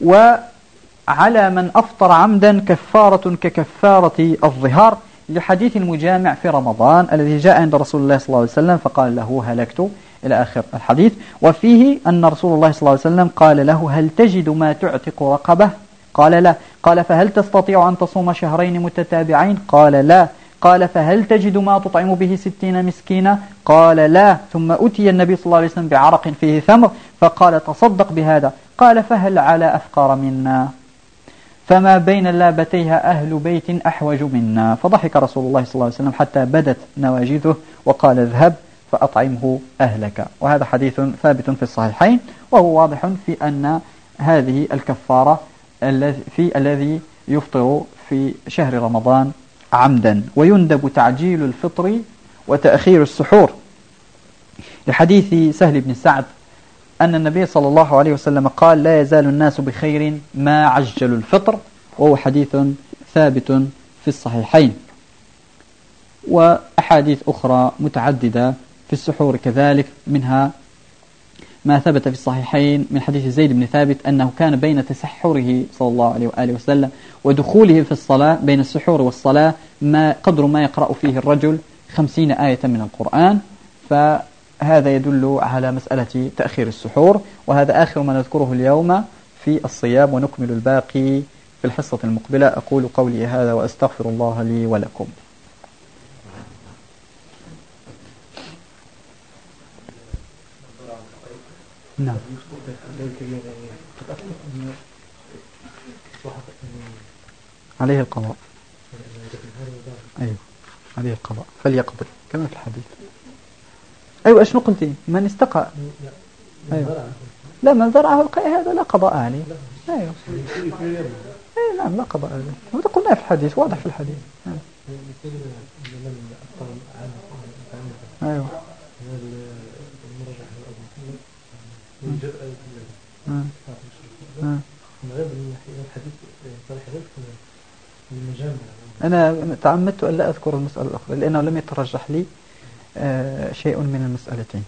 وعلى من أفطر عمدا كفارة ككفارة الظهار لحديث المجامع في رمضان الذي جاء عند رسول الله صلى الله عليه وسلم فقال له هلكت إلى آخر الحديث. وفيه أن رسول الله صلى الله عليه وسلم قال له هل تجد ما تعتق رقبة؟ قال لا. قال فهل تستطيع أن تصوم شهرين متتابعين؟ قال لا. قال فهل تجد ما تطعم به ستين مسكينا؟ قال لا. ثم أتي النبي صلى الله عليه وسلم بعرق فيه ثمر فقال تصدق بهذا. قال فهل على أفقار منا؟ فما بين لابتيها أهل بيت أحوج منا. فضحك رسول الله صلى الله عليه وسلم حتى بدت نواجذه وقال اذهب فأطعمه أهلك. وهذا حديث ثابت في الصحيحين وهو واضح في أن هذه الكفارة في الذي يفطر في شهر رمضان عمدا. ويندب تعجيل الفطر وتأخير السحور. لحديث سهل بن سعد أن النبي صلى الله عليه وسلم قال لا يزال الناس بخير ما عجلوا الفطر وهو حديث ثابت في الصحيحين. وأحاديث أخرى متعددة في السحور كذلك منها ما ثبت في الصحيحين من حديث زيد بن ثابت أنه كان بين تسحره صلى الله عليه وآله وسلم ودخوله في الصلاة بين السحور والصلاة ما قدر ما يقرأ فيه الرجل خمسين آية من القرآن فهذا يدل على مسألة تأخير السحور وهذا آخر ما نذكره اليوم في الصيام ونكمل الباقي في الحصة المقبلة. أقول قولي هذا وأستغفر الله لي ولكم. نعم. عليه القضاء. أيوه عليه القضاء. فليقضي كما في الحديث. أيوة أشنو قلتي؟ من استقى. أيوة. لا من ذرعه القيء هذا لا قضاء عليه. أيوه. أي نعم لا قضاء عليه. هذا قلنا في الحديث واضح في الحديث. أيوه. أنا تعمدت أن لا أذكر المسألة الأخرى لأنه لم يترجح لي. شيء من المسألتين.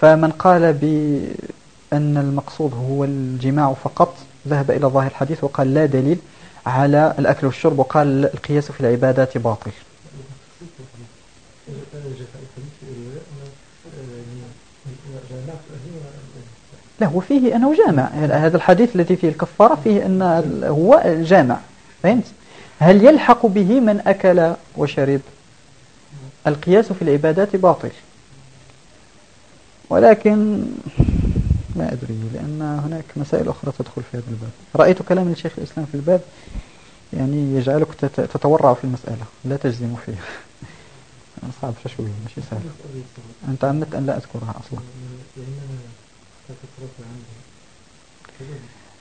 فمن قال بأن المقصود هو الجماع فقط ذهب إلى ظاهر الحديث وقال لا دليل على الأكل والشرب وقال القياس في العبادات باطل. لا هو فيه أنه جامع. هذا الحديث الذي فيه الكفارة فيه أن هو جامع. فهمت؟ هل يلحق به من أكل وشرب؟ القياس في العبادات باطل. ولكن ما أدري لأن هناك مسائل أخرى تدخل في هذا الباب. رأيت كلام الشيخ الإسلام في الباب يعني يجعلك تتورع في المسألة لا تجزم فيها. <laughs> صعب شوية مش سهل. أنت عمدت أن لا أذكرها أصلا.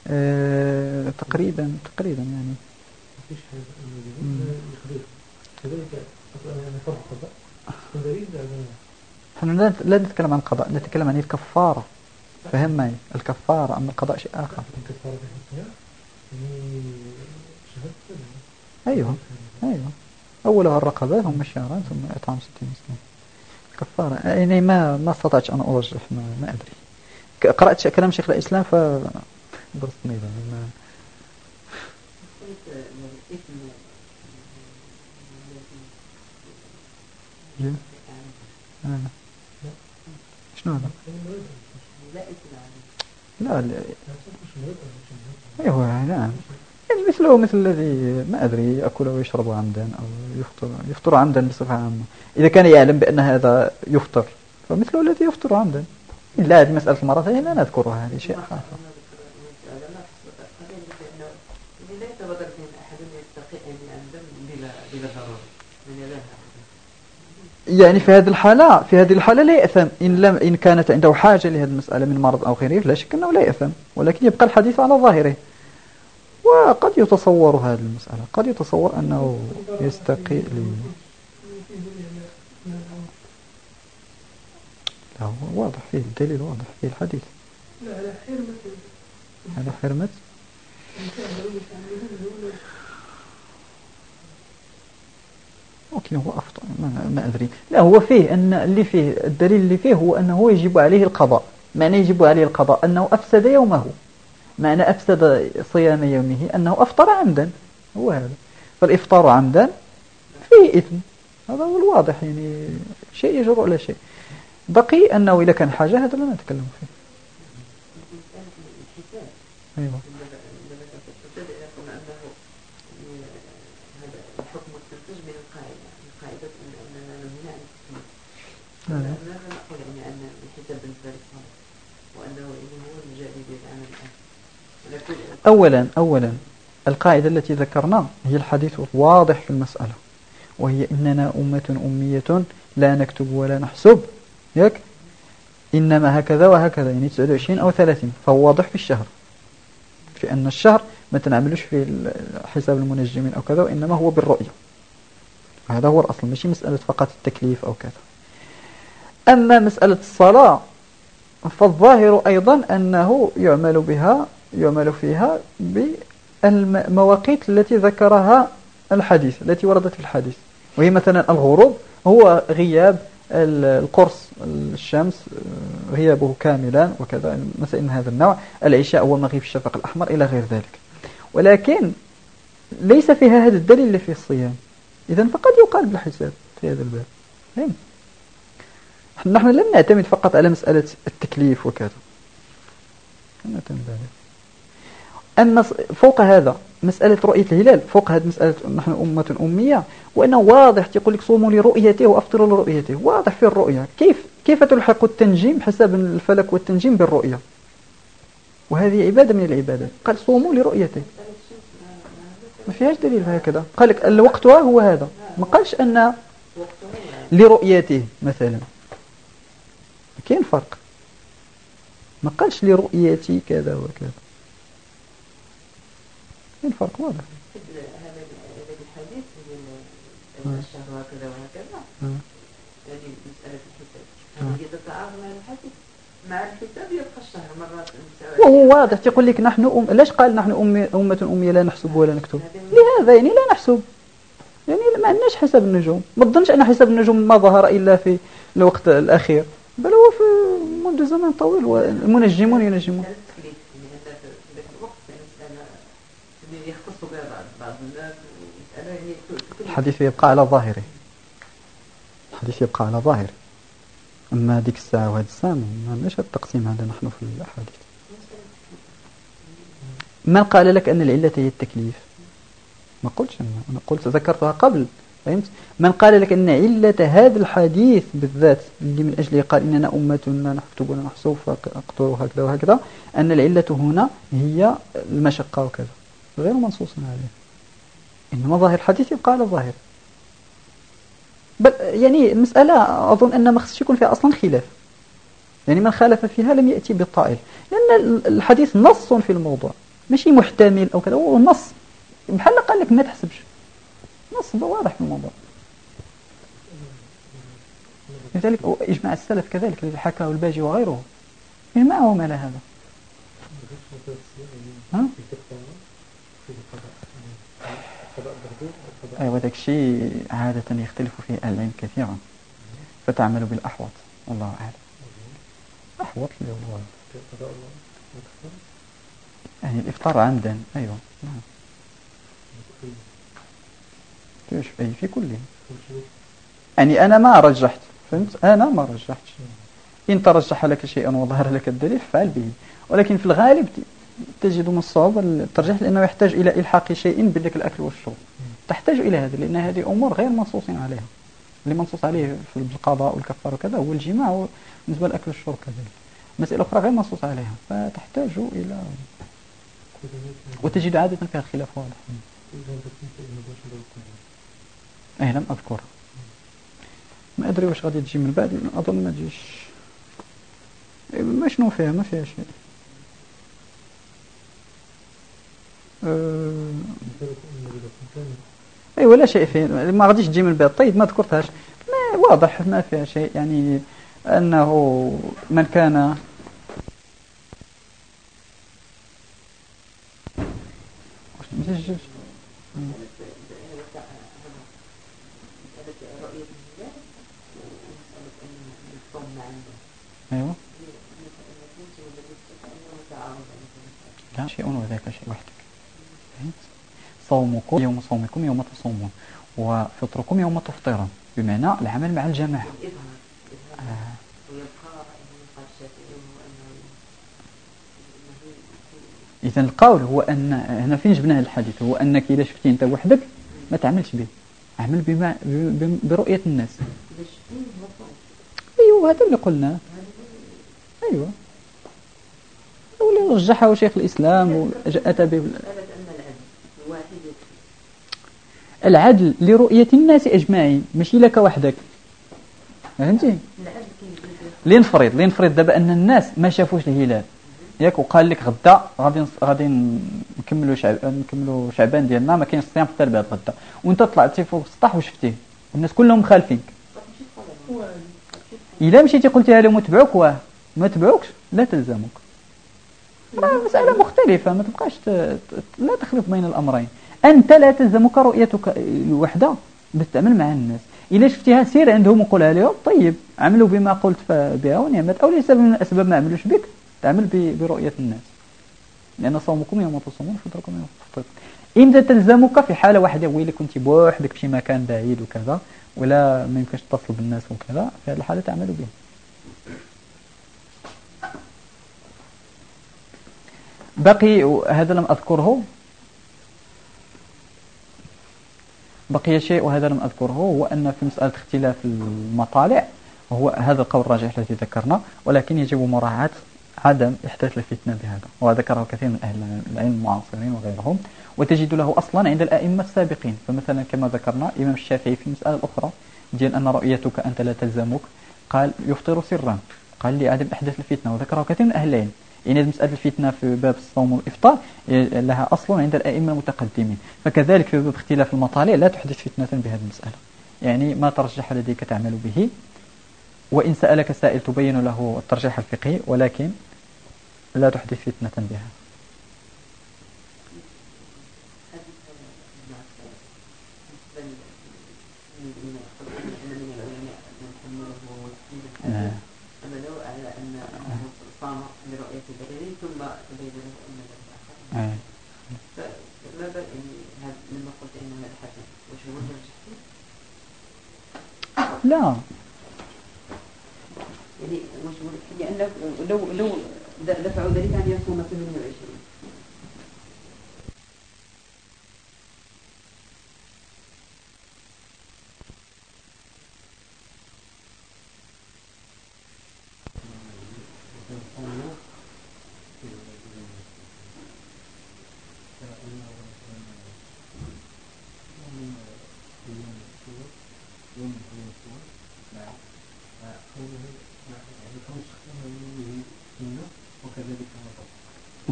آه، تقريبا تقريبا يعني. إحنا لا نتكلم عن قضاء نتكلم عن الكفارة. فهم معي الكفارة أما القضاء شيء آخر. أيوه أيوه. أولها الرقبة ثم الشهران ثم إطعام ستين مسكين كفارة. يعني ما ما استطعت أن أرجح ما, ما أدري. قرأت كلام شيخ الإسلام ف درستني ما شنو هذا؟ لا لا. أيوه نعم يعني مثله مثل الذي ما أدري ياكل ويشرب عمدا أو يفطر يفطر عمدا بصفة عامة. إذا كان يعلم بأن هذا يفطر فمثله الذي يفطر عمدا. لا هذه مسألة المرض لا نذكرها هذه شيء آخر. يعني في هذه الحالة في هذه الحالة لا يأثم. إن لم إن كانت عنده حاجة لهذه المسألة من مرض أو غيره لا شك أنه لا يأثم. ولكن يبقى الحديث على ظاهره. وقد يتصور هذه المسألة. قد يتصور أنه يستقي لا هو واضح فيه الدليل واضح فيه الحديث. على حرمة. على حرمة. ممكن هو أفضل ما, ما أدري. لا هو فيه أن اللي فيه الدليل اللي فيه هو أنه يجب عليه القضاء. معنى يجب عليه القضاء أنه أفسد يومه. معنى أفسد صيام يومه أنه أفطر عمدا. هو هذا. فالإفطار عمدا فيه إثم. هذا هو الواضح يعني شيء يجر على شيء. بقي أنه إذا كان حاجة هذا لا نتكلم فيه. أيوة. ماذا نقول يعني أن الحساب بالنسبة وأنه هو الآن أولا أولا القاعدة التي ذكرنا هي الحديث الواضح في المسألة وهي إننا أمة أمية لا نكتب ولا نحسب. ياك إنما هكذا وهكذا يعني 29 أو 30 فهو واضح في الشهر. في أن الشهر ما تنعملوش في حساب المنجمين أو كذا وإنما هو بالرؤية. هذا هو الأصل ماشي مسألة فقط التكليف أو كذا. أما مسألة الصلاة فالظاهر أيضا أنه يعمل بها يعمل فيها بالمواقيت التي ذكرها الحديث التي وردت في الحديث. وهي مثلا الغروب هو غياب القرص الشمس غيابه كاملا وكذا مسائل من هذا النوع العشاء هو مغيب الشفق الأحمر إلى غير ذلك. ولكن ليس فيها هذا الدليل اللي في الصيام. إذا فقد يقال بالحساب في هذا الباب. فهم؟ نحن لم نعتمد فقط على مسألة التكليف وكذا. أما فوق هذا مسألة رؤية الهلال فوق هذه مسألة نحن أمة أمية وأنه واضح تقول لك صوموا لرؤيته وأفطروا لرؤيته. واضح في الرؤية. كيف؟ كيف تلحق التنجيم حسب الفلك والتنجيم بالرؤية؟ وهذه عبادة من العبادات. قال صوموا لرؤيته. ما فيهاش دليل هكذا. قال لك الوقت هو هذا. ما قالش أن لرؤيته مثلا. كاين فرق. ما قالش لرؤيتي كذا وكذا. كاين فرق واضح. هذا الحديث الشهر وهكذا وهكذا هذه مسألة الحساب هي تتعارض مع الحديث مع الحساب يبقى الشهر مرات وهو واضح تقول لك نحن أم ليش قال نحن أم أمة أمية لا نحسب ولا نكتب؟ لهذا يعني لا نحسب. يعني ما عندناش حساب النجوم. ما تظنش أن حساب النجوم ما ظهر إلا في الوقت الأخير. بل هو في منذ زمن طويل والمنجمون ينجمون. الحديث يبقى على ظاهره. الحديث يبقى على ظاهره. أما ديك الساعة وهذه الساعة ما عندناش التقسيم هذا نحن في الأحاديث. من قال لك أن العلة هي التكليف؟ ما قلتش أنا قلت ذكرتها قبل. فهمت؟ من قال لك أن علة هذا الحديث بالذات اللي من أجله قال إننا أمة نكتب ونحسب فأقتل هكذا وهكذا أن العلة هنا هي المشقة وكذا. غير منصوص عليه إنما ظاهر الحديث يبقى على الظاهر. بل يعني المسألة أظن أن ما خصش يكون فيها أصلا خلاف. يعني من خالف فيها لم يأتي بالطائل لأن الحديث نص في الموضوع. ماشي محتمل أو كذا هو نص. بحال قال لك ما تحسبش. نص واضح في الموضوع. لذلك إجماع السلف كذلك الذي حكاه الباجي وغيره إجماعهم على هذا؟ ها؟ أيوة ذاك الشيء عادة يختلف فيه أهل العلم كثيرا. فتعمل بالأحوط. الله أعلم. أحوط اللي هو يعني الإفطار عمدا. أيوة. نعم. أي في كله يعني أنا ما رجحت فهمت؟ أنا ما رجحتش إن ترجح لك شيئا وظهر لك الدليل فعل به. ولكن في الغالب تجد من الصواب الترجيح لأنه يحتاج إلى إلحاق شيء بذلك الأكل والشرب. تحتاج إلى هذا لأن هذه أمور غير منصوص عليها. اللي منصوص عليه في القضاء والكفار وكذا هو الجماع بالنسبة للأكل والشرب كذلك مسألة أخرى غير منصوص عليها. فتحتاج إلى وتجد عادة فيها خلاف واضح. أي لم أذكر. ما أدري واش غادي تجي من بعد أظن ما تجيش. ما شنو فيها ما فيها شيء. أه أي ولا شيء فيه. ما غاديش تجي من بعد. طيب ما ذكرتهاش. ما واضح ما فيها شيء. يعني أنه من كان أيوة. لا شيء وذاك شيء وحدك. صومكم يوم صومكم يوم تصومون. وفطركم يوم تفطرون. بمعنى العمل مع الجماعة. آه. إذا القول هو أن هنا فين جبنا الحديث؟ هو أنك إذا شفتي أنت وحدك ما تعملش به. اعمل بما برؤية الناس. أيوة هذا اللي قلناه أيوة. واللي رجحه شيخ الإسلام وأتى به. العدل لرؤية الناس أجمعين ماشي لك وحدك. فهمتي؟ لنفرض لنفرض دابا أن الناس ما شافوش الهلال. ياك وقال لك غدا غادي غادي نكملوا شعب نكملوا شعبان ديالنا ما كاينش الصيام حتى البعد غدا. وانت طلعتي فوق السطح وشفتيه. والناس كلهم مخالفينك إلا مشيتي قلتيها لهم وتبعوك واه. ما تبعوكش لا تلزمك. مسألة مختلفة ما تبقاش لا تخلط بين الأمرين. أنت لا تلزمك رؤيتك الوحدة بالتعامل مع الناس. إلا شفتيها سير عندهم وقولها لهم طيب عملوا بما قلت بها ونعمت أو لسبب من الأسباب ما عملوش بك تعمل برؤية الناس. لأن صومكم يوم تصومون فطركم يوم تفطرون إمتى تلزمك في حالة واحدة ويلي كنت بوحدك في مكان بعيد وكذا ولا ما يمكنش تتصل بالناس وكذا في هذه الحالة تعمل به بقي هذا لم أذكره. بقي شيء وهذا لم أذكره هو أن في مسألة اختلاف المطالع هو هذا القول الراجح الذي ذكرنا ولكن يجب مراعاة عدم إحداث الفتنة بهذا. وذكره كثير من أهل العلم المعاصرين وغيرهم. وتجد له أصلا عند الأئمة السابقين. فمثلا كما ذكرنا الإمام الشافعي في المسألة الأخرى ديال أن رؤيتك أنت لا تلزمك قال يفطر سرا. قال لعدم إحداث الفتنة. وذكره كثير من أهل العلم. يعني مسألة الفتنة في باب الصوم والإفطار لها أصل عند الأئمة المتقدمين. فكذلك في باب اختلاف المطالع لا تحدث فتنة بهذه المسألة. يعني ما ترجح لديك تعمل به؟ وإن سألك سائل تبين له الترجيح الفقهي ولكن لا تحدث فتنة بها. لا. يعني لأنه لو لو دفعوا ذلك أن يصوم 28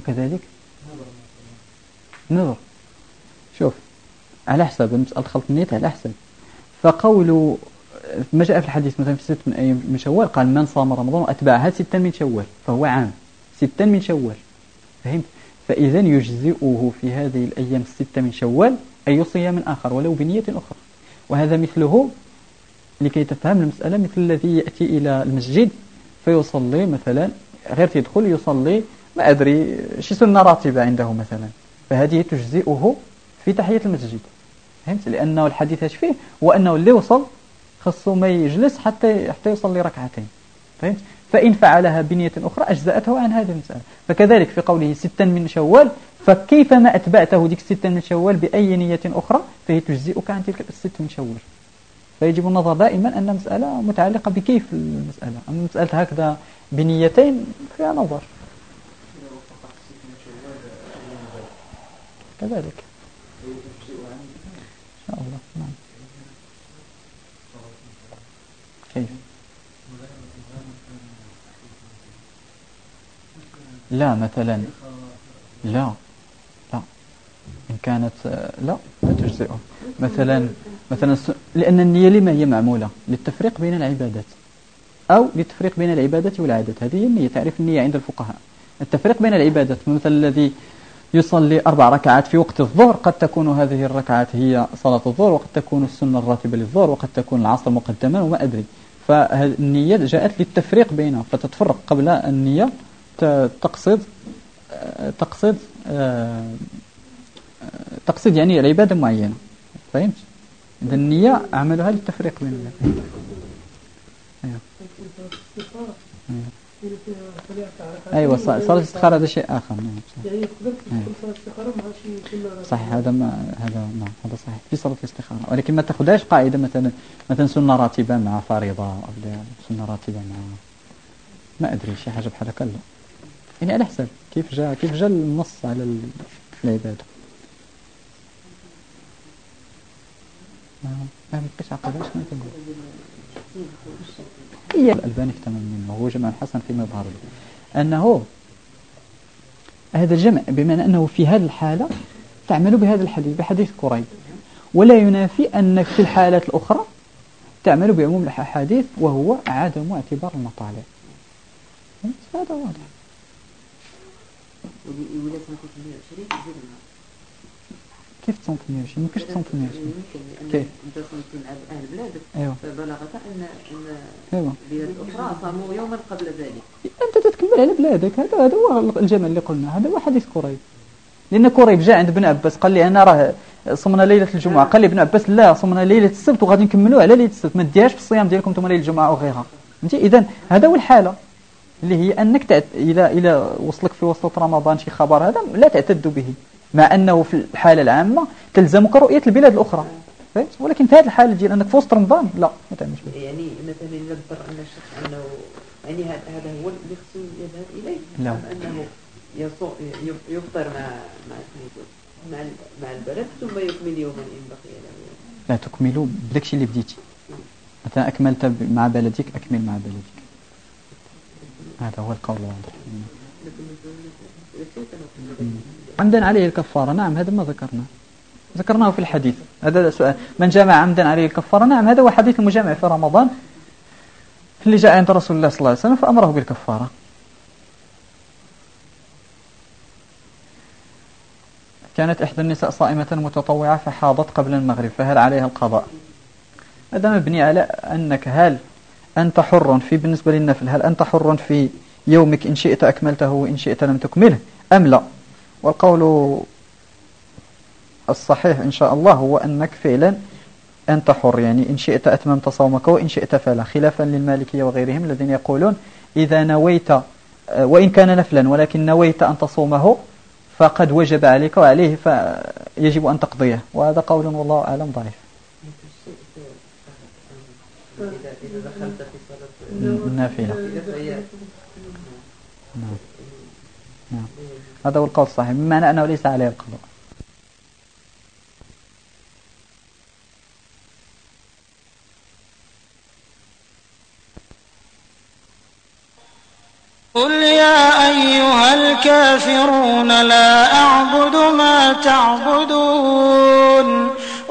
وكذلك نظر. شوف على حسب المسألة خلط النية على حسب فقول ما جاء في الحديث مثلا في ست من أيام من شوال قال من صام رمضان وأتبعها ستا من شوال فهو عام. ستا من شوال. فهمت؟ فإذا يجزئه في هذه الأيام الستة من شوال أي صيام آخر ولو بنية أخرى. وهذا مثله لكي تفهم المسألة مثل الذي يأتي إلى المسجد فيصلي مثلا غير يدخل يصلي ما أدري شي سنة راتبة عنده مثلا؟ فهذه تجزئه في تحية المسجد. فهمت؟ لأنه الحديث إيش فيه؟ هو أنه اللي وصل خصه ما يجلس حتى حتى يصلي ركعتين فهمت؟ فإن فعلها بنية أخرى أجزأته عن هذه المسألة. فكذلك في قوله ستا من شوال فكيفما أتبعته ديك ستا من شوال بأي نية أخرى؟ فهي تجزئك عن تلك الست من شوال. فيجب النظر دائما أن مسألة متعلقة بكيف المسألة. أما مسألة هكذا بنيتين فيها نظر. كذلك. إن شاء الله نعم. كيف؟ لا مثلا لا لا. إن كانت لا لا تجزئه. مثلا مثلا لأن النية لما هي معمولة للتفريق بين العبادات أو للتفريق بين العبادة والعادات. هذه هي النية تعرف النية عند الفقهاء. التفريق بين العبادات مثل الذي يصلي أربع ركعات في وقت الظهر قد تكون هذه الركعات هي صلاة الظهر وقد تكون السنة الراتبة للظهر وقد تكون العصر مقدما وما أدري فالنية جاءت للتفريق بينها فتتفرق قبل النية تقصد تقصد تقصد يعني العبادة معينة فهمت؟ إذا النية عملها للتفريق بين. أيوه. أيوة صلاة الاستخارة هذا شيء آخر. نعم. يعني صحيح هذا ما هذا نعم هذا صحيح. في صلاة الاستخارة ولكن ما تاخذهاش قاعدة؟ مثلا مثلا سنة راتبة مع فريضة أو سنة راتبة مع ما أدري شي حاجة بحال هكا لا. يعني على حسب كيف جاء كيف جاء النص على العبادة ما ما بقيتش عقل شنو تنقول هي الألباني اكتمل منه وهو جمع الحسن في مظهر أنه هذا الجمع بمعنى أنه في هذه الحالة تعمل بهذا الحديث بحديث كريب ولا ينافي أنك في الحالات الأخرى تعمل بعموم الأحاديث وهو عدم اعتبار المطالع. هذا واضح. كيف تصوم في 120 ممكنش تصوم في 120 كيف؟ انت صمت أهل بلادك. أيوه. فبلغت ان إن أيوه. بلاد أخرى صاموا يوما قبل ذلك. أنت تتكمل على بلادك. هذا هذا هو الجمل اللي قلنا. هذا هو حديث كريب لأن كريب جاء عند ابن عباس. قال لي أنا راه صمنا ليلة الجمعة. قال لي ابن عباس لا صمنا ليلة السبت وغادي نكملوا على ليلة السبت. ما ديهاش في الصيام ديالكم أنتم ليلة الجمعة أو غيرها فهمتي؟ اذا هذا هو الحالة. اللي هي أنك تعت... إلى إلى وصلك في وسط رمضان شي خبر هذا لا تعتد به. مع أنه في الحالة العامة تلزمك رؤية البلاد الأخرى. فهمت؟ ولكن في هذه الحالة ديال أنك في وسط رمضان. لا ما تعملش يعني مثلا إذا اضطر أن الشخص أنه يعني هذا هو اللي خصو يذهب إليه. لا. أنه يفطر مع مع مع مع البلد ثم يكمل يوما إن بقي له. لا تكملوا بداكشي اللي بديتي. مثلا أكملت مع بلدك أكمل مع بلدك. هذا هو القول الواضح. عمدا عليه الكفارة. نعم هذا ما ذكرنا. ذكرناه في الحديث. هذا سؤال. من جامع عمدا عليه الكفارة. نعم هذا هو حديث المجامع في رمضان اللي جاء عند رسول الله صلى الله عليه وسلم فأمره بالكفارة. كانت إحدى النساء صائمة متطوعة فحاضت قبل المغرب فهل عليها القضاء؟ هذا مبني على أنك هل أنت حر في بالنسبة للنفل هل أنت حر في يومك إن شئت أكملته وإن شئت لم تكمله. أم لا؟ والقول الصحيح إن شاء الله هو أنك فعلا أنت حر. يعني إن شئت أتممت صومك وإن شئت فلا. خلافا للمالكية وغيرهم الذين يقولون إذا نويت وإن كان نفلا ولكن نويت أن تصومه فقد وجب عليك وعليه فيجب أن تقضيه. وهذا قول والله أعلم ضعيف. النافلة نعم. نعم. هذا هو القول الصحيح بمعنى أنه ليس عليه القضاء. قل يا أيها الكافرون لا أعبد ما تعبدون.